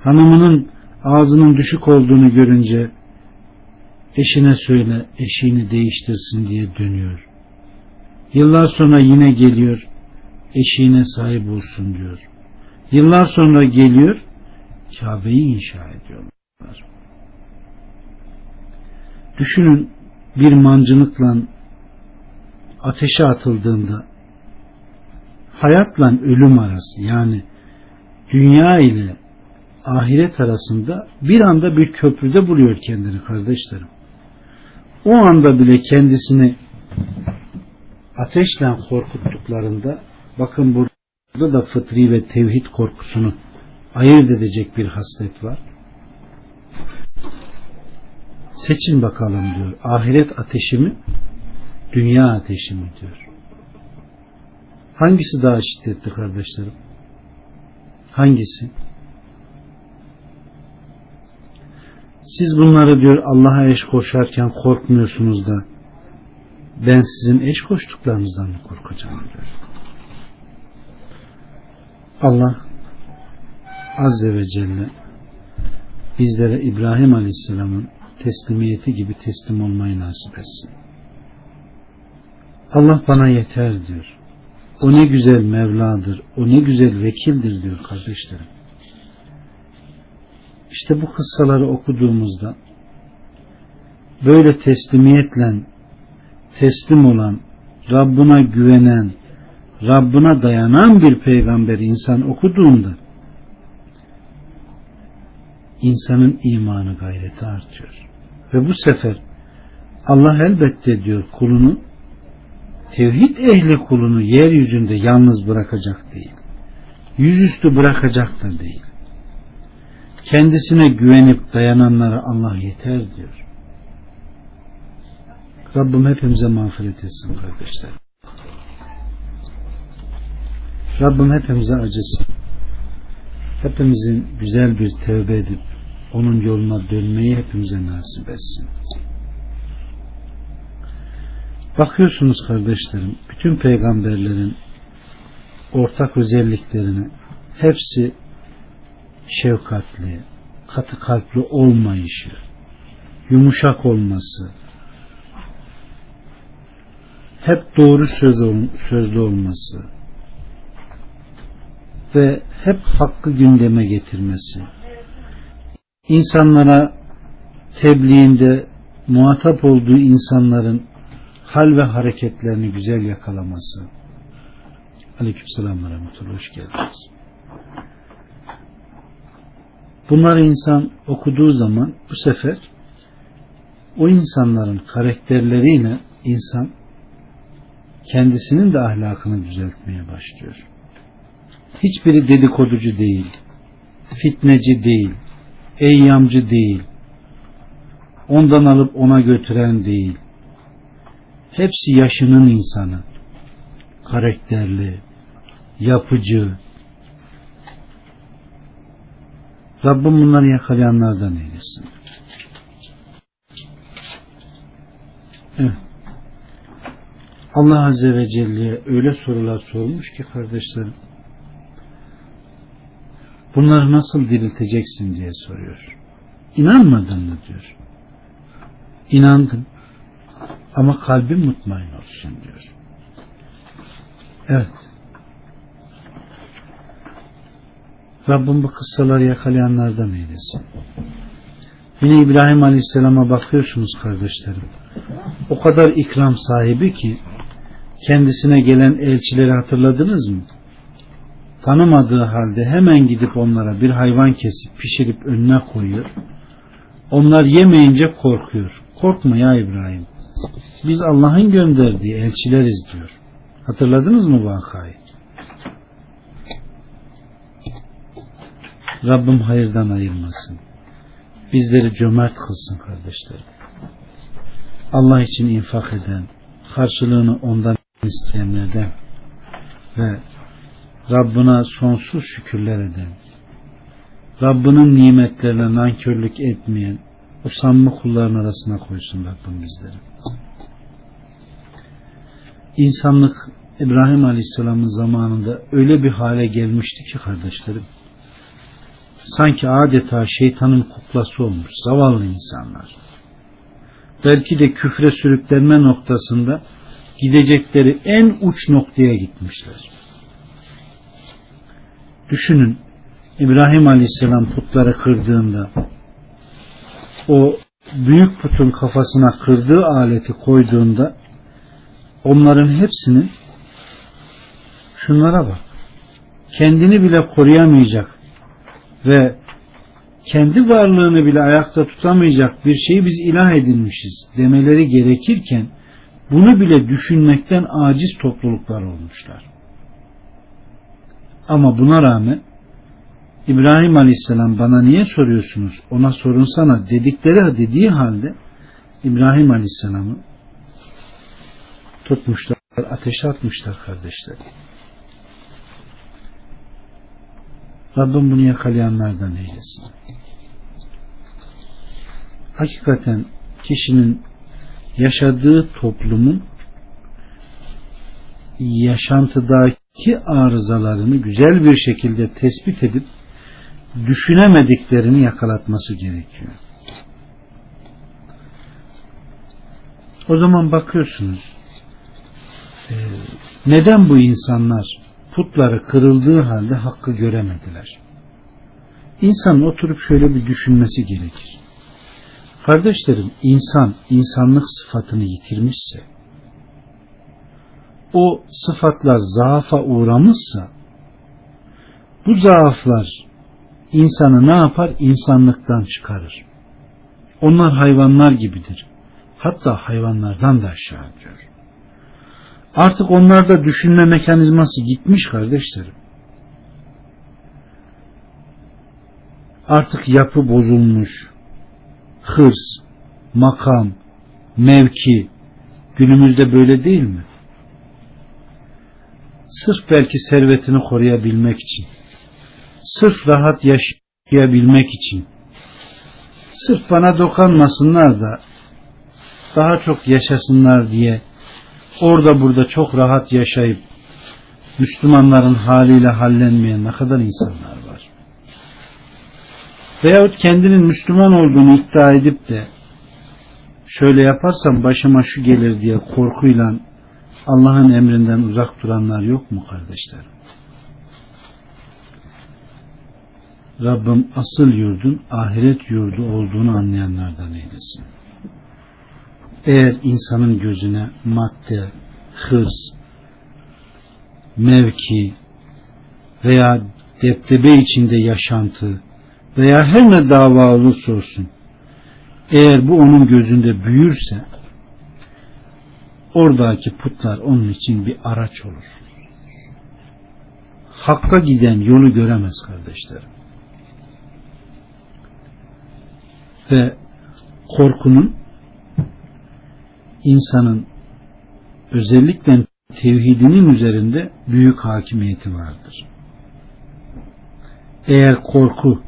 Hanımının ağzının düşük olduğunu görünce eşine söyle eşiğini değiştirsin diye dönüyor. Yıllar sonra yine geliyor eşiğine sahip olsun diyor. Yıllar sonra geliyor Kabe'yi inşa ediyorlar. Düşünün bir mancınıkla ateşe atıldığında hayatla ölüm arası yani dünya ile ahiret arasında bir anda bir köprüde buluyor kendini kardeşlerim. O anda bile kendisini ateşle korkuttuklarında bakın burada da fıtri ve tevhid korkusunu ayırt edecek bir haslet var. Seçin bakalım diyor. Ahiret ateşi mi? Dünya ateşi mi diyor. Hangisi daha şiddetli kardeşlerim? Hangisi? Siz bunları diyor Allah'a eş koşarken korkmuyorsunuz da ben sizin eş koştuklarınızdan mı korkacağım diyor. Allah Azze ve Celle bizlere İbrahim Aleyhisselam'ın teslimiyeti gibi teslim olmayı nasip etsin. Allah bana yeter diyor. O ne güzel Mevladır, o ne güzel vekildir diyor kardeşlerim. İşte bu kıssaları okuduğumuzda böyle teslimiyetle teslim olan, Rabbına güvenen, Rabbına dayanan bir peygamber insan okuduğunda insanın imanı gayreti artıyor. Ve bu sefer Allah elbette diyor kulunu tevhid ehli kulunu yeryüzünde yalnız bırakacak değil. Yüzüstü bırakacak da değil. Kendisine güvenip dayananlara Allah yeter diyor. Rabbim hepimize mağfiret etsin kardeşler. Rabbim hepimize acısın. Hepimizin güzel bir tevbe edip onun yoluna dönmeyi hepimize nasip etsin. Bakıyorsunuz kardeşlerim, bütün peygamberlerin ortak özelliklerini hepsi şefkatli, katı kalpli olmayışı, yumuşak olması, hep doğru söz sözlü olması ve hep hakkı gündeme getirmesi, insanlara tebliğinde muhatap olduğu insanların hal ve hareketlerini güzel yakalaması. Aleykümselam ve rahmetullah. Hoş geldiniz. Bunları insan okuduğu zaman bu sefer o insanların karakterleriyle insan kendisinin de ahlakını düzeltmeye başlıyor. Hiçbiri dedikoducu değil, fitneci değil, eyyamcı değil, ondan alıp ona götüren değil. Hepsi yaşının insanı, karakterli, yapıcı. Rabbim bunları yakalayanlardan eylesin. Evet. Allah Azze ve Celle'ye öyle sorular sormuş ki kardeşlerim bunları nasıl dirilteceksin diye soruyor. İnanmadın mı diyor. İnandım ama kalbim mutmain olsun diyor. Evet. Rabbim bu kıssaları yakalayanlardan eylesin. Yine İbrahim Aleyhisselam'a bakıyorsunuz kardeşlerim. O kadar ikram sahibi ki kendisine gelen elçileri hatırladınız mı? Tanımadığı halde hemen gidip onlara bir hayvan kesip pişirip önüne koyuyor. Onlar yemeyince korkuyor. Korkma ya İbrahim. Biz Allah'ın gönderdiği elçileriz diyor. Hatırladınız mı vakayı? Rabbim hayırdan ayırmasın. Bizleri cömert kılsın kardeşlerim. Allah için infak eden, karşılığını ondan isteyenlerden ve Rabbına sonsuz şükürler eden, Rabbinin nimetlerine nankörlük etmeyen, o samimi kulların arasına koysun Rabbim bizleri. İnsanlık İbrahim Aleyhisselam'ın zamanında öyle bir hale gelmişti ki kardeşlerim, sanki adeta şeytanın kuklası olmuş zavallı insanlar. Belki de küfre sürüklenme noktasında gidecekleri en uç noktaya gitmişler. Düşünün İbrahim Aleyhisselam putları kırdığında o büyük putun kafasına kırdığı aleti koyduğunda onların hepsinin şunlara bak kendini bile koruyamayacak ve kendi varlığını bile ayakta tutamayacak bir şeyi biz ilah edinmişiz demeleri gerekirken bunu bile düşünmekten aciz topluluklar olmuşlar. Ama buna rağmen İbrahim Aleyhisselam bana niye soruyorsunuz ona sorunsana dedikleri dediği halde İbrahim Aleyhisselam'ı tutmuşlar, ateşe atmışlar kardeşler. Rabbim bunu yakalayanlardan eylesin. Hakikaten kişinin yaşadığı toplumun yaşantıdaki arızalarını güzel bir şekilde tespit edip düşünemediklerini yakalatması gerekiyor. O zaman bakıyorsunuz neden bu insanlar putları kırıldığı halde hakkı göremediler? İnsanın oturup şöyle bir düşünmesi gerekir. Kardeşlerim insan insanlık sıfatını yitirmişse o sıfatlar zaafa uğramışsa bu zaaflar insanı ne yapar? İnsanlıktan çıkarır. Onlar hayvanlar gibidir. Hatta hayvanlardan da aşağı diyor. Artık onlarda düşünme mekanizması gitmiş kardeşlerim. Artık yapı bozulmuş. Hırs, makam, mevki günümüzde böyle değil mi? Sırf belki servetini koruyabilmek için, sırf rahat yaşayabilmek için, sırf bana dokanmasınlar da daha çok yaşasınlar diye orada burada çok rahat yaşayıp Müslümanların haliyle hallenmeyen ne kadar insanlar var. Veyahut kendinin Müslüman olduğunu iddia edip de şöyle yaparsam başıma şu gelir diye korkuyla Allah'ın emrinden uzak duranlar yok mu kardeşlerim? Rabbim asıl yurdun ahiret yurdu olduğunu anlayanlardan eylesin. Eğer insanın gözüne madde, hırs, mevki veya deptebe içinde yaşantı veya her ne dava olursa olsun eğer bu onun gözünde büyürse oradaki putlar onun için bir araç olur. Hakka giden yolu göremez kardeşlerim. Ve korkunun insanın özellikle tevhidinin üzerinde büyük hakimiyeti vardır. Eğer korku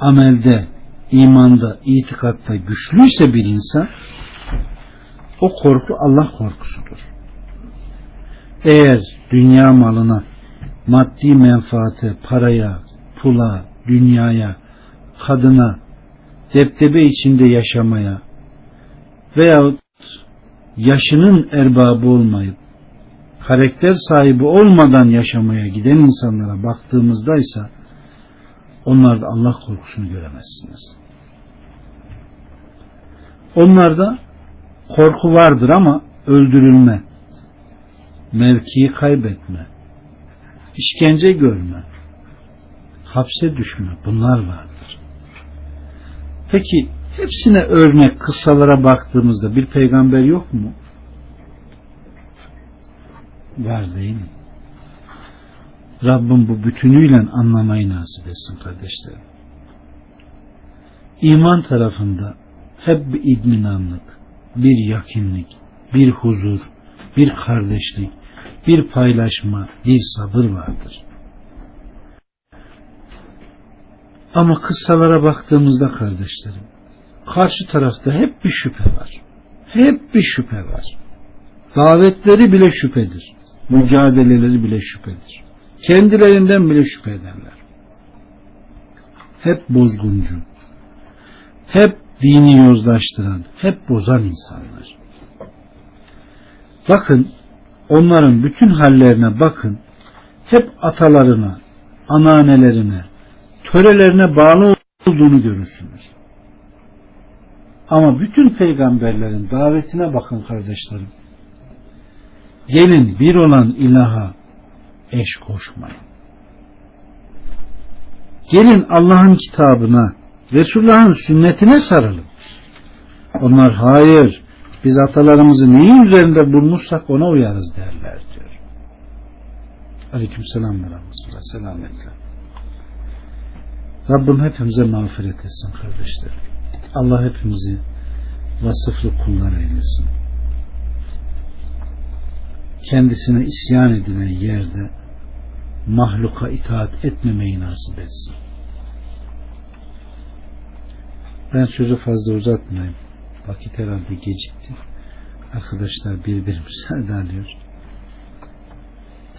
amelde, imanda, itikatta güçlüyse bir insan o korku Allah korkusudur. Eğer dünya malına, maddi menfaate, paraya, pula, dünyaya, kadına, deptebe içinde yaşamaya veyahut yaşının erbabı olmayıp karakter sahibi olmadan yaşamaya giden insanlara baktığımızda ise onlarda Allah korkusunu göremezsiniz. Onlarda korku vardır ama öldürülme, mevkiyi kaybetme, işkence görme, hapse düşme bunlar vardır. Peki hepsine örnek kıssalara baktığımızda bir peygamber yok mu? Var değil mi? Rabbim bu bütünüyle anlamayı nasip etsin kardeşlerim. İman tarafında hep bir idminanlık, bir yakinlik, bir huzur, bir kardeşlik, bir paylaşma, bir sabır vardır. Ama kıssalara baktığımızda kardeşlerim, karşı tarafta hep bir şüphe var. Hep bir şüphe var. Davetleri bile şüphedir. Mücadeleleri bile şüphedir. Kendilerinden bile şüphe ederler. Hep bozguncu. Hep dini yozlaştıran, hep bozan insanlar. Bakın, onların bütün hallerine bakın, hep atalarına, ananelerine, törelerine bağlı olduğunu görürsünüz. Ama bütün peygamberlerin davetine bakın kardeşlerim. Gelin bir olan ilaha eş koşmayın. Gelin Allah'ın kitabına, Resulullah'ın sünnetine sarılın. Onlar hayır, biz atalarımızı neyin üzerinde bulmuşsak ona uyarız derler diyor. Aleyküm selam ve rahmetullah. Selametle. Rabbim hepimize mağfiret etsin kardeşlerim. Allah hepimizi vasıflı kullar eylesin. Kendisine isyan edilen yerde mahluka itaat etmemeyi nasip etsin. Ben sözü fazla uzatmayayım. Vakit herhalde gecikti. Arkadaşlar bir bir müsaade alıyor.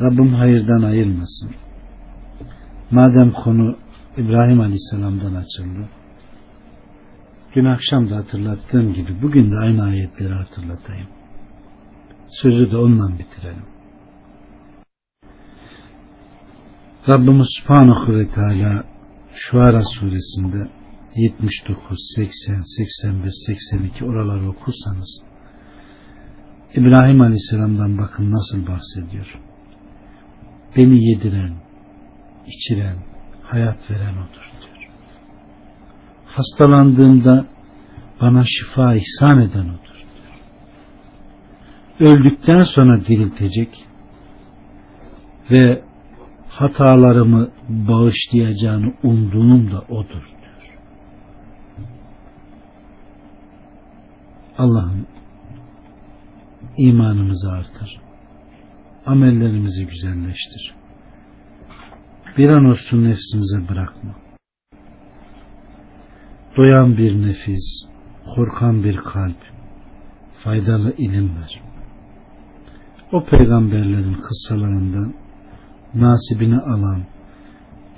Rabbim hayırdan ayırmasın. Madem konu İbrahim Aleyhisselam'dan açıldı. Dün akşam da hatırlattığım gibi bugün de aynı ayetleri hatırlatayım. Sözü de ondan bitirelim. Rabbimiz Subhanahu ve Teala Şuara suresinde 79, 80, 81, 82 oraları okursanız İbrahim Aleyhisselam'dan bakın nasıl bahsediyor. Beni yediren, içiren, hayat veren odur. Hastalandığımda bana şifa ihsan eden odur. Öldükten sonra diriltecek ve hatalarımı bağışlayacağını umduğum da odur diyor. Allah'ım imanımızı artır. Amellerimizi güzelleştir. Bir an olsun nefsimize bırakma. Doyan bir nefis, korkan bir kalp, faydalı ilim ver. O peygamberlerin kıssalarından nasibini alan,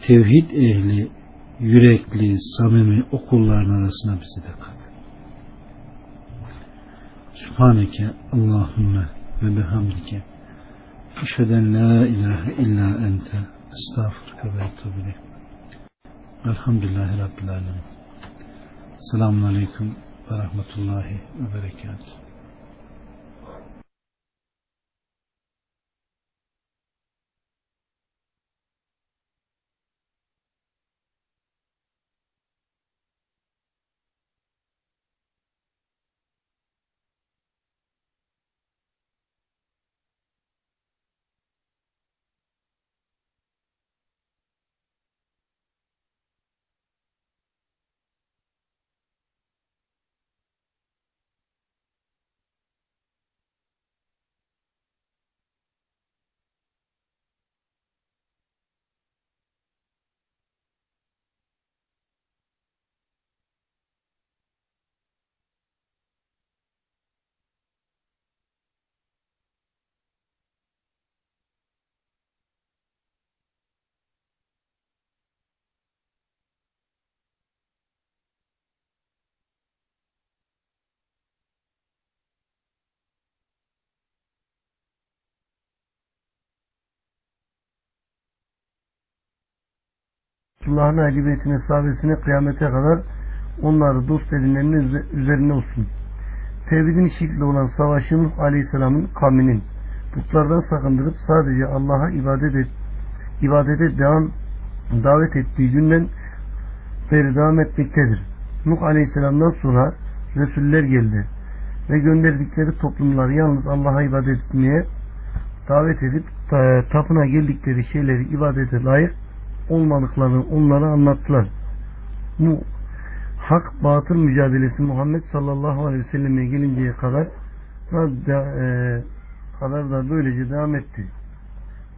tevhid ehli, yürekli, samimi okulların arasına bizi de kat. Subhaneke Allahümme ve bihamdike Eşheden la ilahe illa ente estağfurke ve etubile Elhamdülillahi Rabbil Alemin Selamun Aleyküm ve Rahmetullahi ve Berekatuhu Resulullah'ın ehl beytine sahabesine kıyamete kadar onları dost edinlerinin üzerine olsun. Tevhidin şirkle olan savaşı Nuh Aleyhisselam'ın kavminin putlardan sakındırıp sadece Allah'a ibadet et, ibadete devam davet ettiği günden beri devam etmektedir. Nuh Aleyhisselam'dan sonra Resuller geldi ve gönderdikleri toplumları yalnız Allah'a ibadet etmeye davet edip tapına geldikleri şeyleri ibadete layık olmadıklarını onlara anlattılar. Bu hak batıl mücadelesi Muhammed sallallahu aleyhi ve selleme gelinceye kadar da, e, kadar da böylece devam etti.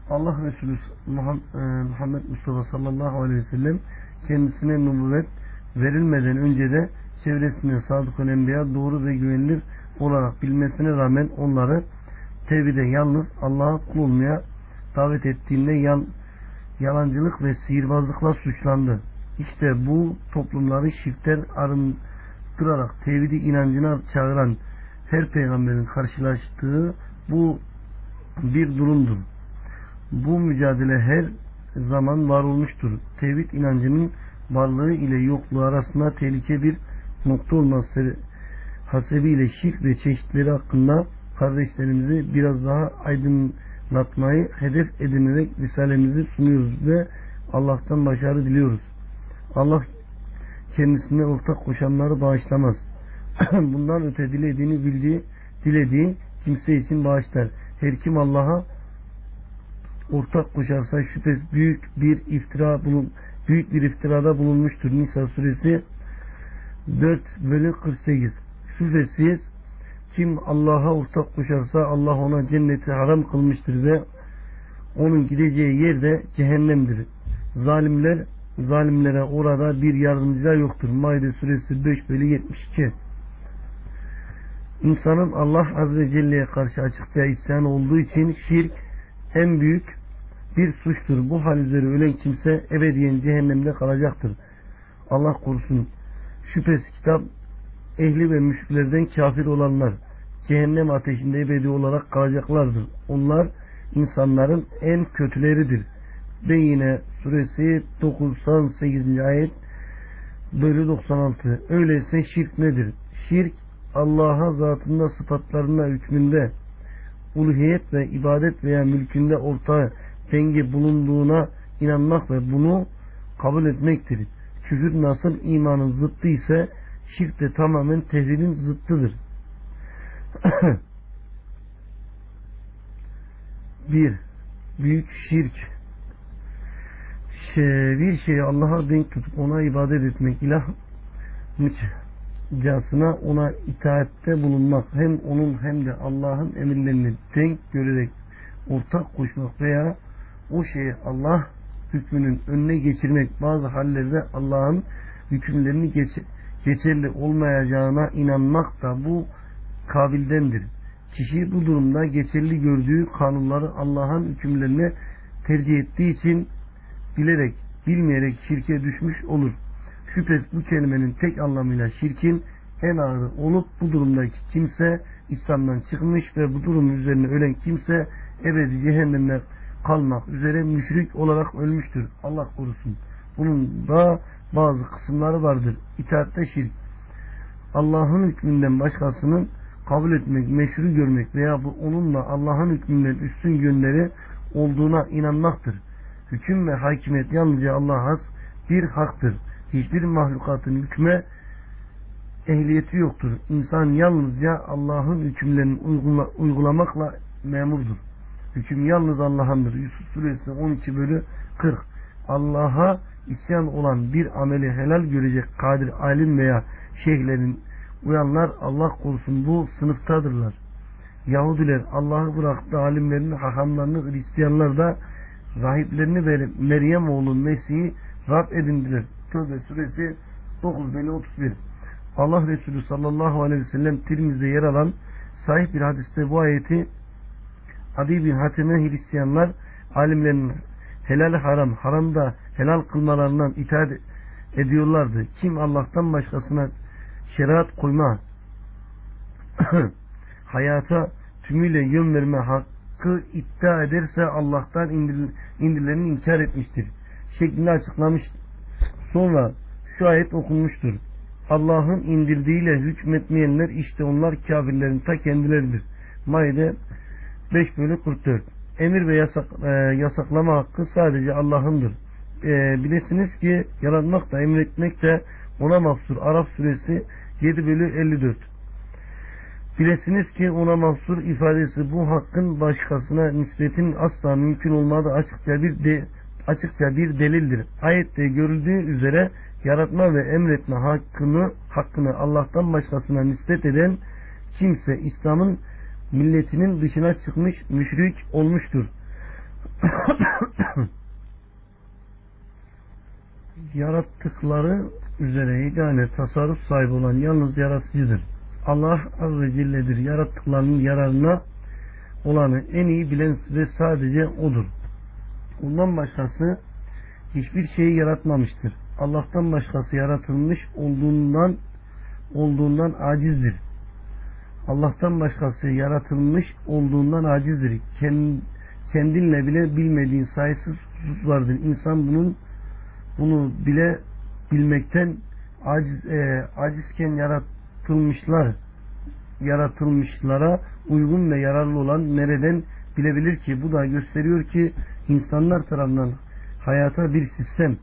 Allah Resulü e, Muhammed Mustafa sallallahu aleyhi ve sellem kendisine nübüvvet verilmeden önce de çevresinde sadık enbiya doğru ve güvenilir olarak bilmesine rağmen onları tevhide yalnız Allah'a kul olmaya davet ettiğinde yan, yalancılık ve sihirbazlıkla suçlandı. İşte bu toplumları şirkten arındırarak tevhidi inancına çağıran her peygamberin karşılaştığı bu bir durumdur. Bu mücadele her zaman var olmuştur. Tevhid inancının varlığı ile yokluğu arasında tehlike bir nokta olması hasebiyle şirk ve çeşitleri hakkında kardeşlerimizi biraz daha aydın anlatmayı hedef edinerek Risalemizi sunuyoruz ve Allah'tan başarı diliyoruz. Allah kendisine ortak koşanları bağışlamaz. [clears throat] Bundan öte dilediğini bildiği, dilediği kimse için bağışlar. Her kim Allah'a ortak koşarsa şüphesiz büyük bir iftira bulun, büyük bir iftirada bulunmuştur. Nisa suresi 4 bölü 48 Şüphesiz kim Allah'a ortak koşarsa Allah ona cenneti haram kılmıştır ve onun gideceği yer de cehennemdir. Zalimler zalimlere orada bir yardımcı yoktur. Maide suresi 5 bölü 72 İnsanın Allah Azze Celle'ye karşı açıkça isyan olduğu için şirk en büyük bir suçtur. Bu hal üzere ölen kimse ebediyen cehennemde kalacaktır. Allah korusun. Şüphesiz kitap ehli ve müşriklerden kafir olanlar cehennem ateşinde ebedi olarak kalacaklardır. Onlar insanların en kötüleridir. Ve yine suresi 98. ayet bölü 96. Öyleyse şirk nedir? Şirk Allah'a zatında sıfatlarına hükmünde uluhiyet ve ibadet veya mülkünde ortağı denge bulunduğuna inanmak ve bunu kabul etmektir. Küfür nasıl imanın zıttı ise şirk de tamamen tevhidin zıttıdır. [clears throat] bir büyük şirk şey, bir şeyi Allah'a denk tutup ona ibadet etmek ilah casına ona itaatte bulunmak hem onun hem de Allah'ın emirlerini denk görerek ortak koşmak veya o şeyi Allah hükmünün önüne geçirmek bazı hallerde Allah'ın hükümlerini geç, geçerli olmayacağına inanmak da bu kabildendir. Kişi bu durumda geçerli gördüğü kanunları Allah'ın hükümlerine tercih ettiği için bilerek, bilmeyerek şirke düşmüş olur. Şüphesiz bu kelimenin tek anlamıyla şirkin en ağırı olup bu durumdaki kimse İslam'dan çıkmış ve bu durum üzerine ölen kimse ebedi cehennemde kalmak üzere müşrik olarak ölmüştür. Allah korusun. Bunun da bazı kısımları vardır. İtaatte şirk. Allah'ın hükmünden başkasının kabul etmek, meşru görmek veya bu onunla Allah'ın hükmünden üstün yönleri olduğuna inanmaktır. Hüküm ve hakimiyet yalnızca Allah'a has bir haktır. Hiçbir mahlukatın hükme ehliyeti yoktur. İnsan yalnızca Allah'ın hükümlerini uygula, uygulamakla memurdur. Hüküm yalnız Allah'ındır. Yusuf suresi 12 bölü 40. Allah'a isyan olan bir ameli helal görecek kadir alim veya şeyhlerin uyanlar Allah korusun bu sınıftadırlar. Yahudiler Allah'ı bıraktı alimlerini, hahamlarını, Hristiyanlar da rahiplerini verip Meryem oğlu Mesih'i Rab edindiler. Tövbe suresi 9 bölü 31. Allah Resulü sallallahu aleyhi ve sellem Tirmiz'de yer alan sahih bir hadiste bu ayeti Adi bin Hatem'e Hristiyanlar alimlerin helal haram, haramda helal kılmalarından itaat ediyorlardı. Kim Allah'tan başkasına şeriat koyma [clears throat] hayata tümüyle yön verme hakkı iddia ederse Allah'tan indirilerini inkar etmiştir. Şeklinde açıklamış. Sonra şu ayet okunmuştur. Allah'ın indirdiğiyle hükmetmeyenler işte onlar kafirlerin ta kendileridir. Maide 5 bölü 44 Emir ve yasak, e, yasaklama hakkı sadece Allah'ındır. E, bilesiniz ki yaratmak da emretmek de ona mahsur. Araf suresi 7 bölü 54 Bilesiniz ki ona mahsur ifadesi bu hakkın başkasına nispetin asla mümkün olmadığı açıkça bir de, açıkça bir delildir. Ayette görüldüğü üzere yaratma ve emretme hakkını hakkını Allah'tan başkasına nispet eden kimse İslam'ın milletinin dışına çıkmış müşrik olmuştur. [coughs] Yarattıkları üzere yegane tasarruf sahibi olan yalnız yaratıcıdır. Allah Azze Celle'dir. Yarattıklarının yararına olanı en iyi bilen ve sadece O'dur. Ondan başkası hiçbir şeyi yaratmamıştır. Allah'tan başkası yaratılmış olduğundan olduğundan acizdir. Allah'tan başkası yaratılmış olduğundan acizdir. Kendinle bile bilmediğin sayısız husus vardır. İnsan bunun bunu bile bilmekten aciz, e, acizken yaratılmışlar yaratılmışlara uygun ve yararlı olan nereden bilebilir ki? Bu da gösteriyor ki insanlar tarafından hayata bir sistem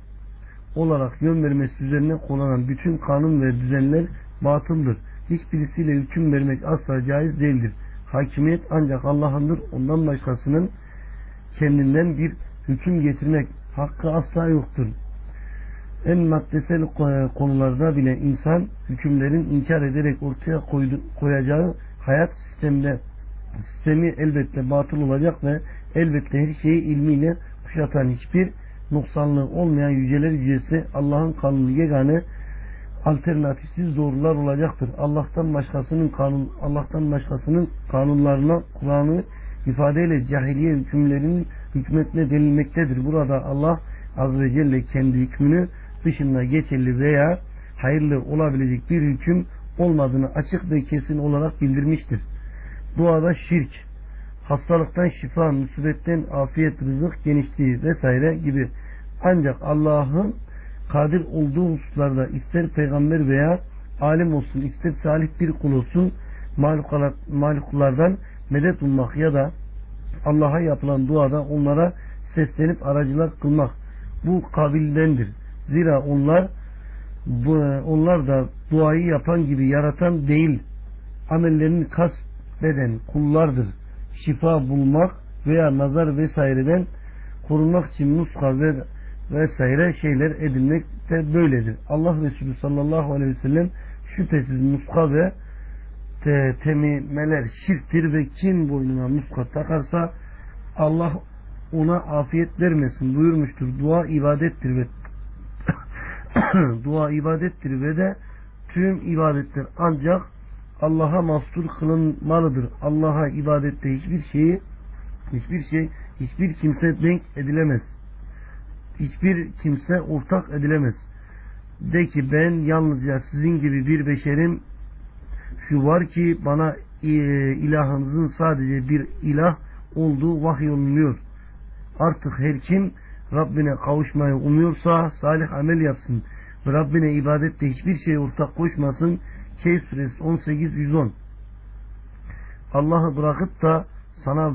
olarak yön vermesi üzerine konulan bütün kanun ve düzenler batıldır. Hiçbirisiyle hüküm vermek asla caiz değildir. Hakimiyet ancak Allah'ındır. Ondan başkasının kendinden bir hüküm getirmek hakkı asla yoktur. en maddesel konularda bile insan hükümlerin inkar ederek ortaya koydu, koyacağı hayat sistemde sistemi elbette batıl olacak ve elbette her şeyi ilmiyle kuşatan hiçbir noksanlığı olmayan yüceler yücesi Allah'ın kanunu yegane alternatifsiz doğrular olacaktır. Allah'tan başkasının kanun Allah'tan başkasının kanunlarına Kur'an'ı ifadeyle cahiliye hükümlerinin hükmetine denilmektedir. Burada Allah Azze ve Celle kendi hükmünü dışında geçerli veya hayırlı olabilecek bir hüküm olmadığını açık ve kesin olarak bildirmiştir. Duada şirk, hastalıktan şifa, musibetten afiyet, rızık, genişliği vesaire gibi ancak Allah'ın kadir olduğu hususlarda ister peygamber veya alim olsun, ister salih bir kul olsun mahluklardan medet ummak ya da Allah'a yapılan duada onlara seslenip aracılar kılmak bu kabildendir. Zira onlar bu, onlar da duayı yapan gibi yaratan değil amellerini kasbeden kullardır. Şifa bulmak veya nazar vesaireden korunmak için muska ve vesaire şeyler edinmek de böyledir. Allah Resulü sallallahu aleyhi ve sellem şüphesiz muska ve te, temimeler şirktir ve kim boynuna muska takarsa Allah ona afiyet vermesin buyurmuştur. Dua ibadettir ve [coughs] dua ibadettir ve de tüm ibadetler ancak Allah'a mastur kılınmalıdır. Allah'a ibadette hiçbir şeyi hiçbir şey hiçbir kimse denk edilemez. Hiçbir kimse ortak edilemez. De ki ben yalnızca sizin gibi bir beşerim şu var ki bana e, ilahınızın sadece bir ilah olduğu vahyolunuyor. Artık her kim Rabbine kavuşmayı umuyorsa salih amel yapsın Rabbine ibadette hiçbir şey ortak koşmasın. Keyf suresi 18-110 Allah'ı bırakıp da sana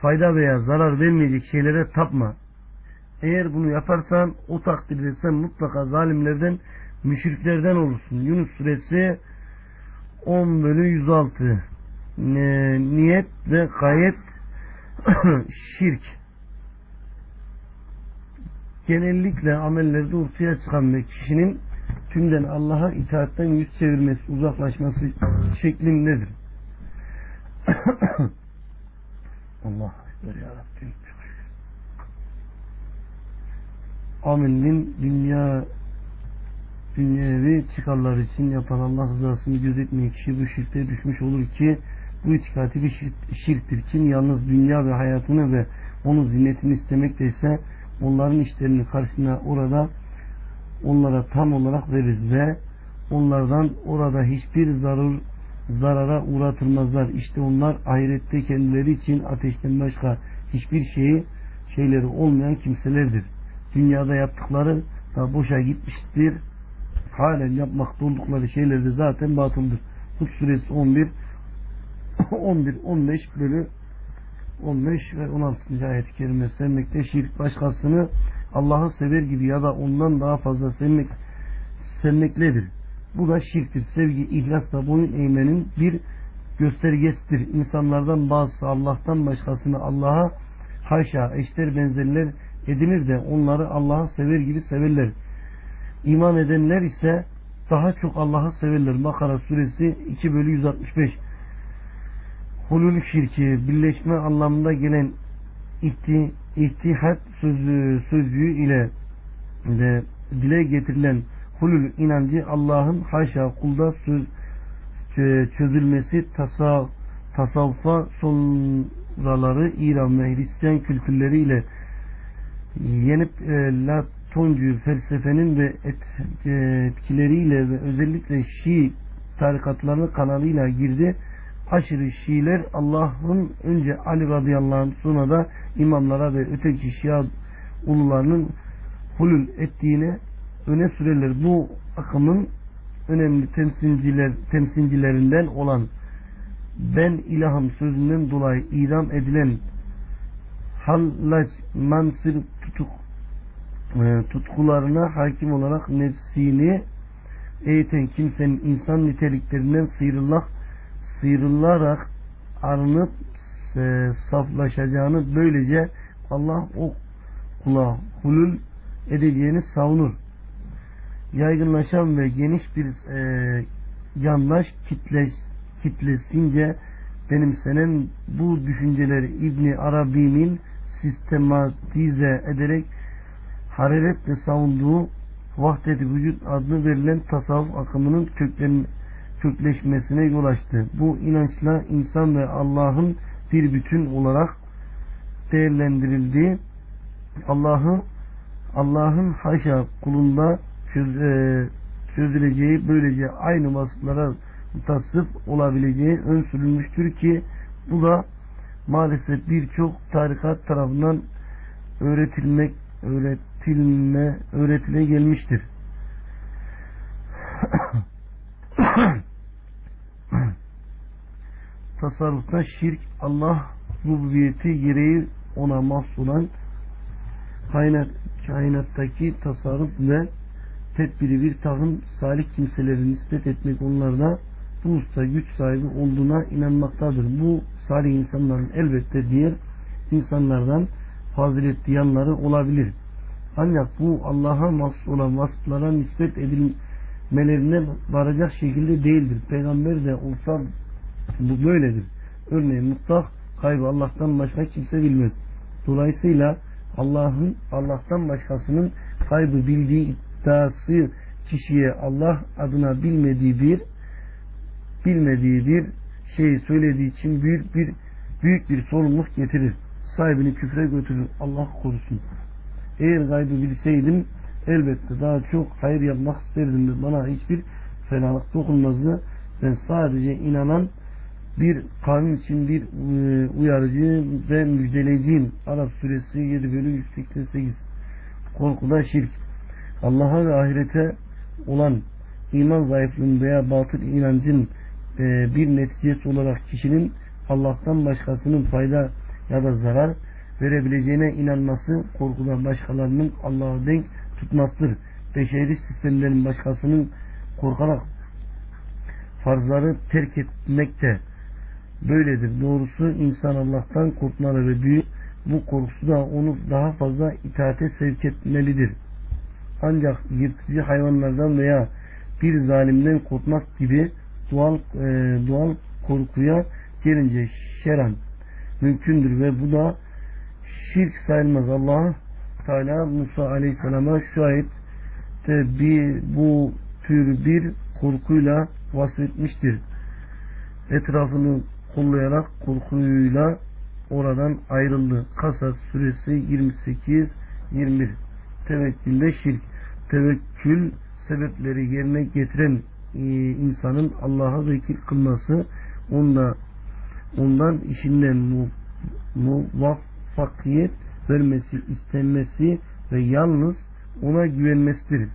fayda veya zarar vermeyecek şeylere tapma. Eğer bunu yaparsan o takdirde sen mutlaka zalimlerden müşriklerden olursun. Yunus suresi 10 bölü 106 niyet ve gayet [clears throat] şirk genellikle amellerde ortaya çıkan ve kişinin tümden Allah'a itaatten yüz çevirmesi, uzaklaşması şeklindedir. [clears throat] Allah Ekber ya Rabbim. Amelinin dünya dünyevi çıkarlar için yapan Allah rızasını gözetmeyen kişi bu şirkte düşmüş olur ki bu itikati bir şirktir. Kim yalnız dünya ve hayatını ve onun zinetini istemekteyse onların işlerini karşısına orada onlara tam olarak veririz ve onlardan orada hiçbir zarar zarara uğratılmazlar. İşte onlar ahirette kendileri için ateşten başka hiçbir şeyi şeyleri olmayan kimselerdir. Dünyada yaptıkları da boşa gitmiştir. Halen yapmakta oldukları şeyler de zaten batıldır. Hud suresi 11 11 15 bölü 15 ve 16. ayet-i kerime sevmekte şirk başkasını Allah'ı sever gibi ya da ondan daha fazla sevmek sevmekledir. Bu da şirktir. Sevgi, ihlasla boyun eğmenin bir göstergesidir. İnsanlardan bazısı Allah'tan başkasını Allah'a haşa eşler benzerler edinir de onları Allah'ı sever gibi severler. İman edenler ise daha çok Allah'ı severler. Bakara suresi 2 bölü 165 hulul şirki birleşme anlamında gelen ihti, ihtihat sözü, sözcüğü ile de dile getirilen hulul inancı Allah'ın haşa kulda söz, çözülmesi tasavvuf, tasavvufa sonraları İran ve Hristiyan kültürleriyle yenip e, Latoncu felsefenin ve e, etkileriyle ve özellikle Şii tarikatlarının kanalıyla girdi aşırı Şiiler Allah'ın önce Ali radıyallahu anh sonra da imamlara ve öteki Şia ulularının hulül ettiğini öne sürerler. Bu akımın önemli temsilciler, temsilcilerinden olan ben ilahım sözünden dolayı idam edilen Hallac Mansır tutuk, e, tutkularına hakim olarak nefsini eğiten kimsenin insan niteliklerinden sıyrılmak sıyrılarak arınıp e, saflaşacağını böylece Allah o kula hulul edeceğini savunur. yaygınlaşan ve geniş bir e, yandaş kitle, kitlesince benimsenen bu düşünceleri İbni Arabi'nin sistematize ederek hararetle savunduğu vahdet-i vücut adını verilen tasavvuf akımının köklen, kökleşmesine yol açtı. Bu inançla insan ve Allah'ın bir bütün olarak değerlendirildiği Allah'ı Allah'ın haşa kulunda e, çözüleceği böylece aynı vasıflara mutasıf olabileceği ön sürülmüştür ki bu da maalesef birçok tarikat tarafından öğretilmek öğretilme öğretile gelmiştir. [coughs] Tasarrufta şirk Allah rububiyeti gereği ona mahsus olan kainat, kainattaki tasarruf ve tedbiri bir takım salih kimseleri nispet etmek onlarda bu usta güç sahibi olduğuna inanmaktadır. Bu salih insanların elbette diğer insanlardan faziletli yanları olabilir. Ancak bu Allah'a mahsus olan vasıflara nispet edilmelerine varacak şekilde değildir. Peygamber de olsa bu böyledir. Örneğin mutlak kaybı Allah'tan başka kimse bilmez. Dolayısıyla Allah'ın Allah'tan başkasının kaybı bildiği iddiası kişiye Allah adına bilmediği bir bilmediği bir şeyi söylediği için büyük bir büyük bir sorumluluk getirir. Sahibini küfre götürür. Allah korusun. Eğer gaybı bilseydim elbette daha çok hayır yapmak isterdim bana hiçbir fenalık dokunmazdı. Ben sadece inanan bir kavim için bir e, uyarıcı ve müjdeleciyim. Arap suresi 7 bölü 188 Korkuda şirk Allah'a ve ahirete olan iman zayıflığının veya batıl inancın e, bir neticesi olarak kişinin Allah'tan başkasının fayda ya da zarar verebileceğine inanması korkudan başkalarının Allah'a denk tutmasıdır. Beşeri sistemlerin başkasının korkarak farzları terk etmekte böyledir. Doğrusu insan Allah'tan korkmalı ve büyük bu korkusu da onu daha fazla itaate sevk etmelidir. Ancak yırtıcı hayvanlardan veya bir zalimden korkmak gibi doğal e, doğal korkuya gelince şeran mümkündür ve bu da şirk sayılmaz. Allah Teala Musa Aleyhisselam'a şu ayette bir, bu tür bir korkuyla vasfetmiştir. Etrafını kollayarak korkuyla oradan ayrıldı. Kasas suresi 28-21 Tevekkülde şirk. Tevekkül sebepleri yerine getiren insanın Allah'a vekil kılması onda ondan işinden muvaffakiyet vermesi istenmesi ve yalnız ona güvenmesidir.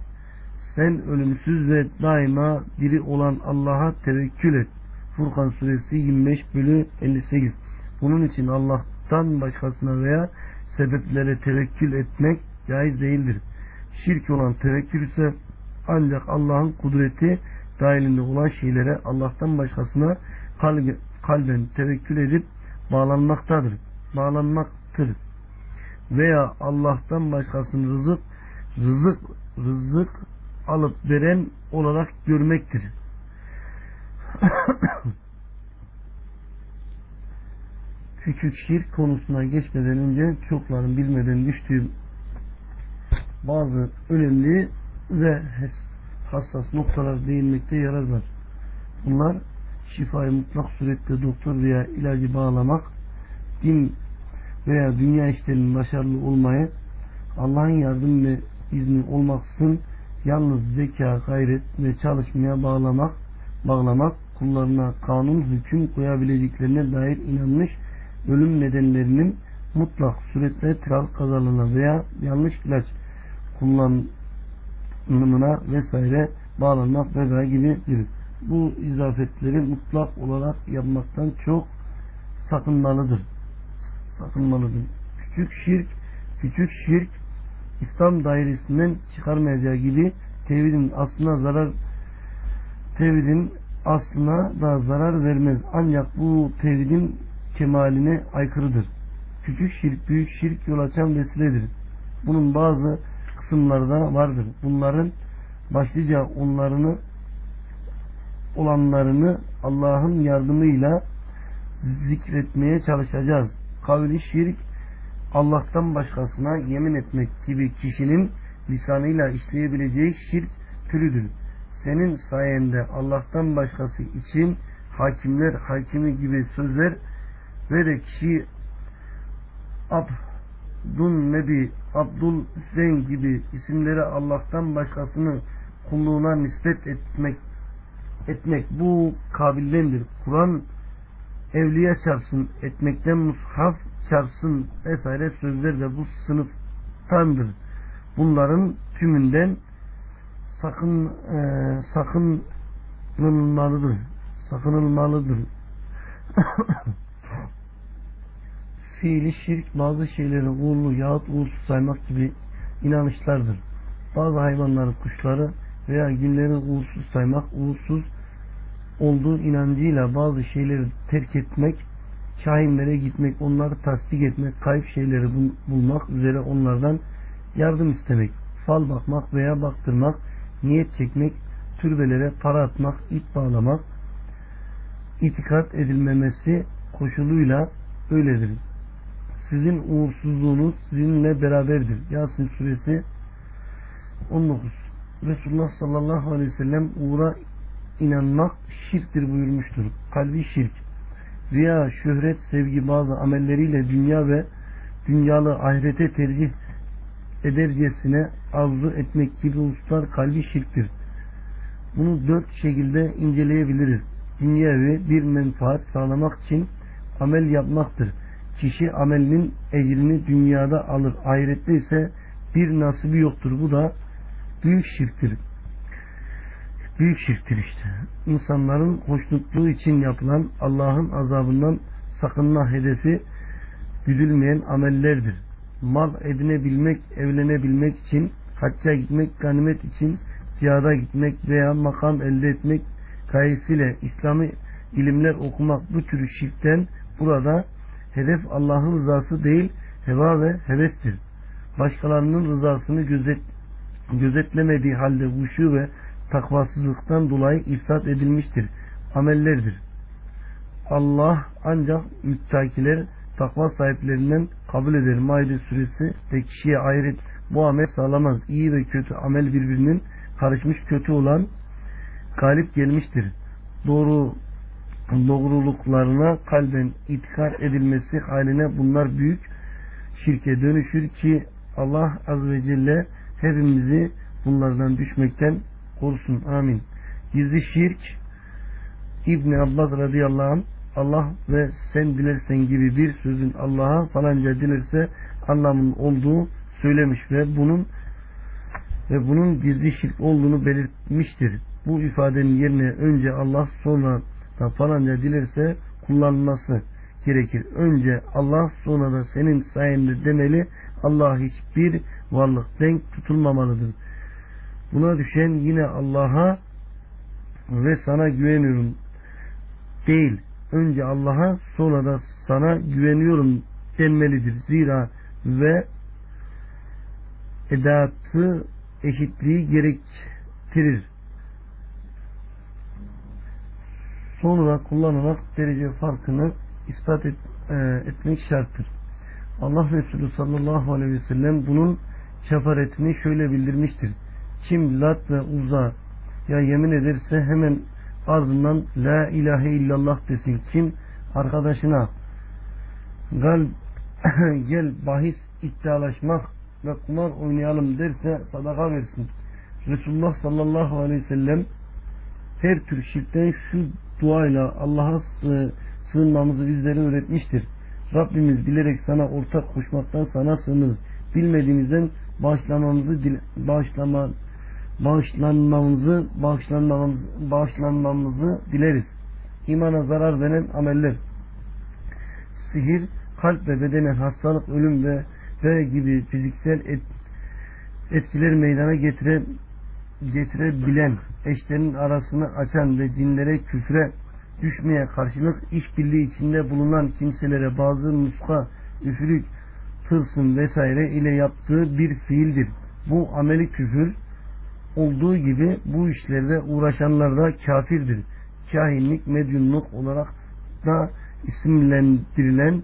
Sen ölümsüz ve daima diri olan Allah'a tevekkül et. Furkan suresi 25 bölü 58 Bunun için Allah'tan başkasına veya sebeplere tevekkül etmek caiz değildir. Şirk olan tevekkül ise ancak Allah'ın kudreti dahilinde olan şeylere Allah'tan başkasına kalbi, kalben tevekkül edip bağlanmaktadır. Bağlanmaktır. Veya Allah'tan başkasının rızık rızık rızık alıp veren olarak görmektir. [coughs] Küçük şirk konusuna geçmeden önce çokların bilmeden düştüğü bazı önemli ve hassas noktalar değinmekte yarar var. Bunlar şifayı mutlak surette doktor veya ilacı bağlamak, din veya dünya işlerinin başarılı olmayı, Allah'ın yardım ve izni olmaksızın yalnız zeka, gayret ve çalışmaya bağlamak, bağlamak, kullarına kanun hüküm koyabileceklerine dair inanmış ölüm nedenlerinin mutlak suretle trafik kazalarına veya yanlış ilaç kullanımına vesaire bağlanmak veya gibi gibi bu izafetleri mutlak olarak yapmaktan çok sakınmalıdır. Sakınmalıdır. Küçük şirk, küçük şirk İslam dairesinden çıkarmayacağı gibi tevhidin aslına zarar tevhidin aslına da zarar vermez. Ancak bu tevhidin kemaline aykırıdır. Küçük şirk, büyük şirk yol açan vesiledir. Bunun bazı kısımlarda vardır. Bunların başlıca onlarını olanlarını Allah'ın yardımıyla zikretmeye çalışacağız. Kavli şirk Allah'tan başkasına yemin etmek gibi kişinin lisanıyla işleyebileceği şirk türüdür. Senin sayende Allah'tan başkası için hakimler hakimi gibi sözler ve de kişi Abdun Nebi, Abdul Hüseyin gibi isimleri Allah'tan başkasını kulluğuna nispet etmek etmek bu kabildendir. Kur'an evliya çarpsın etmekten mushaf çarpsın vesaire sözler de bu sınıftandır. Bunların tümünden sakın e, sakınılmalıdır. Sakınılmalıdır. [coughs] [coughs] Fiili şirk bazı şeyleri uğurlu yahut uğursuz saymak gibi inanışlardır. Bazı hayvanları, kuşları veya günleri uğursuz saymak, uğursuz olduğu inancıyla bazı şeyleri terk etmek, şahinlere gitmek, onları tasdik etmek, kayıp şeyleri bulmak üzere onlardan yardım istemek, fal bakmak veya baktırmak, niyet çekmek, türbelere para atmak, ip bağlamak, itikat edilmemesi koşuluyla öyledir. Sizin uğursuzluğunuz sizinle beraberdir. Yasin suresi 19 Resulullah sallallahu aleyhi ve sellem uğra inanmak şirktir buyurmuştur. Kalbi şirk. Riya, şöhret, sevgi bazı amelleriyle dünya ve dünyalı ahirete tercih edercesine arzu etmek gibi hususlar kalbi şirktir. Bunu dört şekilde inceleyebiliriz. Dünyevi bir menfaat sağlamak için amel yapmaktır. Kişi amelinin ecrini dünyada alır. Ahirette ise bir nasibi yoktur. Bu da büyük şirktir. Büyük şirktir işte. İnsanların hoşnutluğu için yapılan Allah'ın azabından sakınma hedefi güdülmeyen amellerdir. Mal edinebilmek, evlenebilmek için, hacca gitmek, ganimet için, cihada gitmek veya makam elde etmek gayesiyle İslami ilimler okumak bu tür şirkten burada hedef Allah'ın rızası değil, heva ve hevestir. Başkalarının rızasını gözet, gözetlemediği halde huşu ve takvasızlıktan dolayı ifsat edilmiştir. Amellerdir. Allah ancak müttakiler takva sahiplerinden kabul eder. Maide suresi de kişiye ayrı bu amel sağlamaz. İyi ve kötü amel birbirinin karışmış kötü olan galip gelmiştir. Doğru doğruluklarına kalben itikad edilmesi haline bunlar büyük şirke dönüşür ki Allah Azze ve Celle hepimizi bunlardan düşmekten korusun. Amin. Gizli şirk İbni Abbas radıyallahu anh Allah ve sen dilersen gibi bir sözün Allah'a falanca dilerse anlamının olduğu söylemiş ve bunun ve bunun gizli şirk olduğunu belirtmiştir. Bu ifadenin yerine önce Allah sonra da falanca dilerse kullanılması gerekir. Önce Allah sonra da senin sayende demeli Allah hiçbir varlık denk tutulmamalıdır. Buna düşen yine Allah'a ve sana güveniyorum değil. Önce Allah'a sonra da sana güveniyorum denmelidir. Zira ve edatı eşitliği gerektirir. Sonra kullanarak derece farkını ispat et, e, etmek şarttır. Allah Resulü sallallahu aleyhi ve sellem bunun şefaretini şöyle bildirmiştir. Kim Lat ve Uz'a ya yemin ederse hemen ardından La ilahe illallah desin. Kim arkadaşına gal [coughs] gel bahis iddialaşmak ve kumar oynayalım derse sadaka versin. Resulullah sallallahu aleyhi ve sellem her tür şirkten şu duayla Allah'a sığınmamızı bizlere öğretmiştir. Rabbimiz bilerek sana ortak koşmaktan sana sığınırız. Bilmediğimizden bağışlamamızı bağışlama, bağışlanmamızı bağışlanmamızı, bağışlanmamızı dileriz. İmana zarar veren ameller sihir, kalp ve bedene hastalık, ölüm ve, ve gibi fiziksel et, etkiler meydana getire, getirebilen eşlerin arasını açan ve cinlere küfre düşmeye karşılık işbirliği içinde bulunan kimselere bazı muska, üfürük, tırsın vesaire ile yaptığı bir fiildir. Bu ameli küfür olduğu gibi bu işlerde uğraşanlar da kafirdir. Kahinlik, medyumluk olarak da isimlendirilen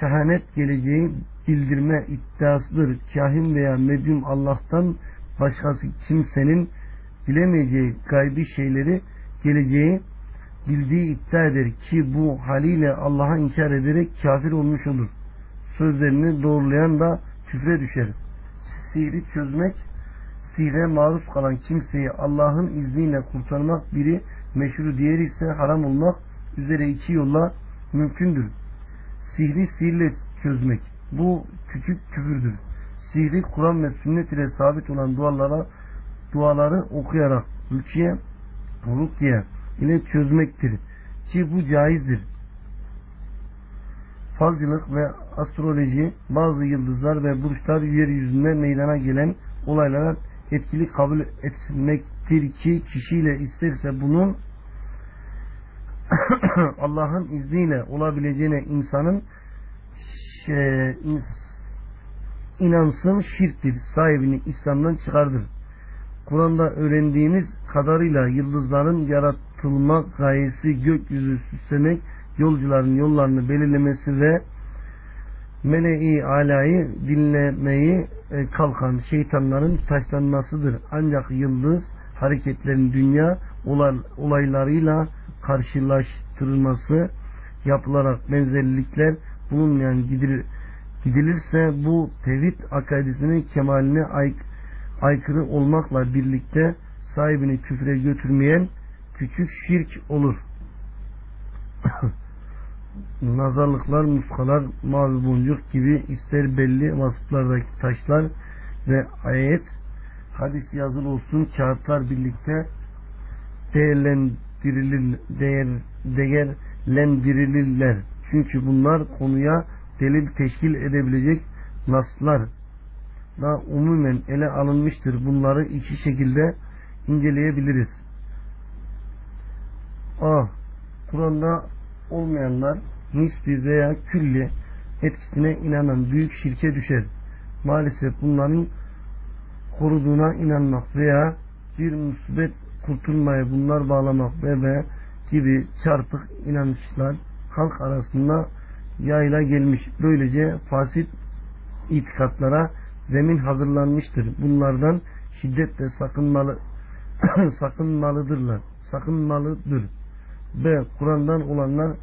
kehanet geleceği bildirme iddiasıdır. Kahin veya medyum Allah'tan başkası kimsenin bilemeyeceği gaybi şeyleri geleceği bildiği iddia eder ki bu haliyle Allah'a inkar ederek kafir olmuş olur. Sözlerini doğrulayan da küfre düşer. Sihri çözmek, sihre maruz kalan kimseyi Allah'ın izniyle kurtarmak biri meşru diğeri ise haram olmak üzere iki yolla mümkündür. Sihri sihirle çözmek. Bu küçük küfürdür. Sihri Kur'an ve sünnet ile sabit olan dualara duaları okuyarak rükye, rukye ile çözmektir. Ki bu caizdir. Falcılık ve astroloji bazı yıldızlar ve burçlar yeryüzünde meydana gelen olaylara etkili kabul etmektir ki kişiyle isterse bunun [clears throat] Allah'ın izniyle olabileceğine insanın şey, inansın şirktir. Sahibini İslam'dan çıkardır. Kur'an'da öğrendiğimiz kadarıyla yıldızların yaratılma gayesi gökyüzü süslemek, yolcuların yollarını belirlemesi ve meleği alayı dinlemeyi e, kalkan şeytanların taşlanmasıdır. Ancak yıldız hareketlerin dünya olaylarıyla karşılaştırılması yapılarak benzerlikler bulunmayan gidilirse bu tevhid akaidesinin kemaline aykırı olmakla birlikte sahibini küfre götürmeyen küçük şirk olur. [coughs] Nazarlıklar, muskalar, mavi boncuk gibi ister belli vasıflardaki taşlar ve ayet, hadis yazılı olsun kağıtlar birlikte değerlendirilir, değer, değerlendirilirler. Çünkü bunlar konuya delil teşkil edebilecek naslar da umumen ele alınmıştır. Bunları iki şekilde inceleyebiliriz. A. Kur'an'da olmayanlar nisbi veya külli etkisine inanan büyük şirke düşer. Maalesef bunların koruduğuna inanmak veya bir musibet kurtulmaya bunlar bağlamak ve, ve gibi çarpık inanışlar halk arasında yayla gelmiş. Böylece fasit itikatlara zemin hazırlanmıştır. Bunlardan şiddetle sakınmalı [coughs] sakınmalıdırlar. Sakınmalıdır. B. Kur'an'dan olanlar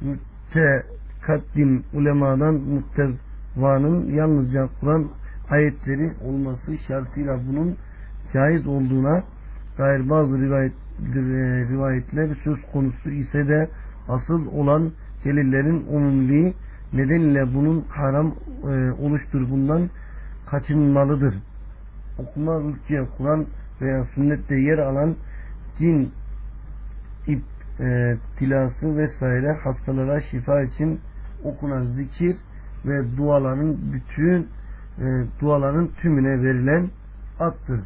mütekaddim ulemadan muttevanın yalnızca Kur'an ayetleri olması şartıyla bunun caiz olduğuna dair bazı rivayet, rivayetler söz konusu ise de asıl olan delillerin umumliği nedeniyle bunun haram e, oluştur bundan kaçınmalıdır. Okuma, ülke, Kur'an veya sünnette yer alan cin iptilası e, vesaire hastalara şifa için okunan zikir ve duaların bütün e, duaların tümüne verilen attır.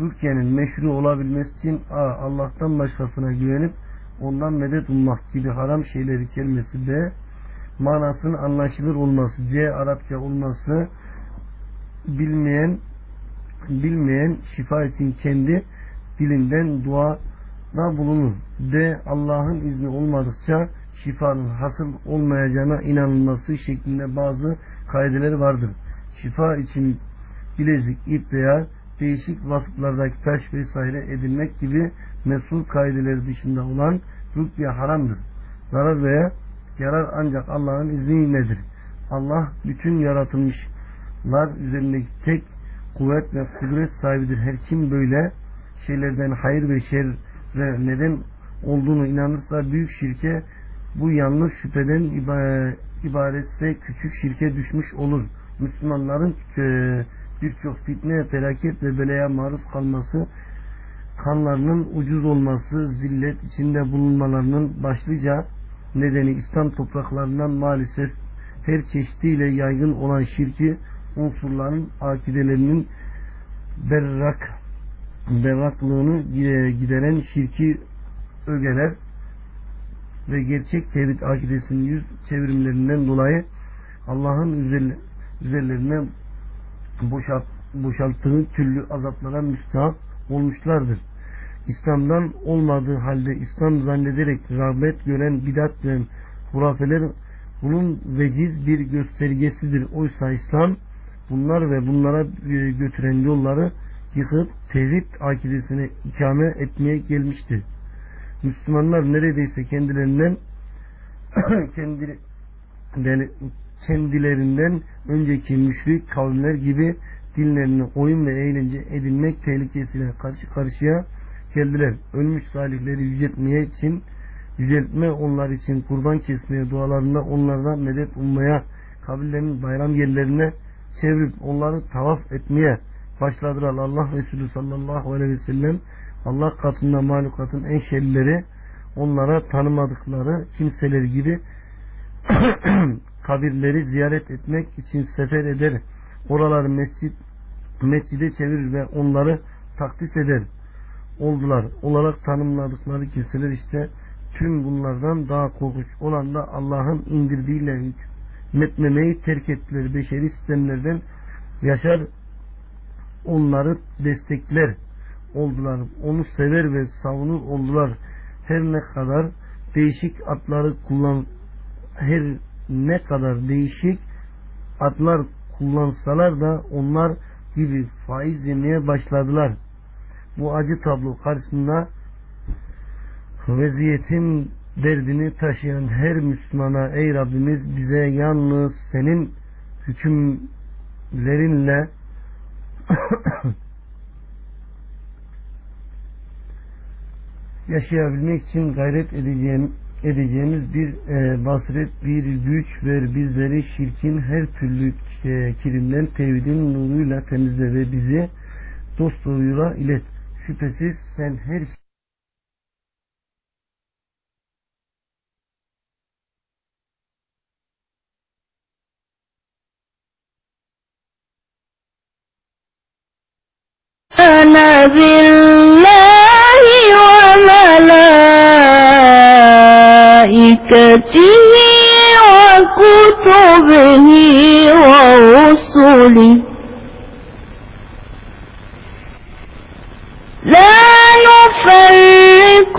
Rukiye'nin meşru olabilmesi için A. Allah'tan başkasına güvenip ondan medet ummak gibi haram şeyleri kelimesi B. Manasının anlaşılır olması C. Arapça olması bilmeyen bilmeyen şifa için kendi dilinden dua da bulunur. D. Allah'ın izni olmadıkça şifanın hasıl olmayacağına inanılması şeklinde bazı kaideler vardır. Şifa için bilezik, ip veya değişik vasıflardaki taş vesaire edinmek gibi mesul kaideleri dışında olan rükye haramdır. Zarar veya yarar ancak Allah'ın izniyle Allah bütün yaratılmışlar üzerindeki tek kuvvet ve kudret sahibidir. Her kim böyle şeylerden hayır ve şer ve neden olduğunu inanırsa büyük şirke bu yanlış şüpheden ibaretse küçük şirke düşmüş olur. Müslümanların e, birçok fitne, felaket ve belaya maruz kalması, kanlarının ucuz olması, zillet içinde bulunmalarının başlıca nedeni İslam topraklarından maalesef her çeşidiyle yaygın olan şirki unsurların akidelerinin berrak berraklığını gideren şirki ögeler ve gerçek tevhid akidesinin yüz çevrimlerinden dolayı Allah'ın üzerlerine boşalt, boşalttığı türlü azaplara müstahak olmuşlardır. İslam'dan olmadığı halde İslam zannederek rağbet gören bidat ve hurafeler bunun veciz bir göstergesidir. Oysa İslam bunlar ve bunlara e, götüren yolları yıkıp tevhid akidesini ikame etmeye gelmiştir. Müslümanlar neredeyse kendilerinden [coughs] kendileri, kendilerinden önceki müşrik kavimler gibi dinlerini oyun ve eğlence edinmek tehlikesiyle karşı karşıya geldiler. Ölmüş salihleri yüceltmeye için yüceltme onlar için kurban kesmeye dualarında onlardan medet ummaya kabirlerin bayram yerlerine çevirip onları tavaf etmeye başladılar. Allah Resulü sallallahu aleyhi ve sellem Allah katında mahlukatın en şerlileri onlara tanımadıkları kimseler gibi [clears throat] kabirleri ziyaret etmek için sefer eder. Oraları mescit mescide çevirir ve onları takdis eder. Oldular. Olarak tanımladıkları kimseler işte tüm bunlardan daha korkunç olan da Allah'ın indirdiğiyle hükmetmemeyi terk ettiler. Beşeri sistemlerden yaşar onları destekler oldular. Onu sever ve savunur oldular. Her ne kadar değişik atları kullan her ne kadar değişik atlar kullansalar da onlar gibi faiz yemeye başladılar. Bu acı tablo karşısında vaziyetin derdini taşıyan her Müslümana ey Rabbimiz bize yalnız senin hükümlerinle [coughs] yaşayabilmek için gayret edeceğim, edeceğimiz bir e, basiret, bir güç ver bizleri şirkin her türlü e, kirimden tevhidin nuruyla temizle ve bizi dost doğruyla ilet. Şüphesiz sen her آمن بالله وملائكته وكتبه ورسله. لا نفرق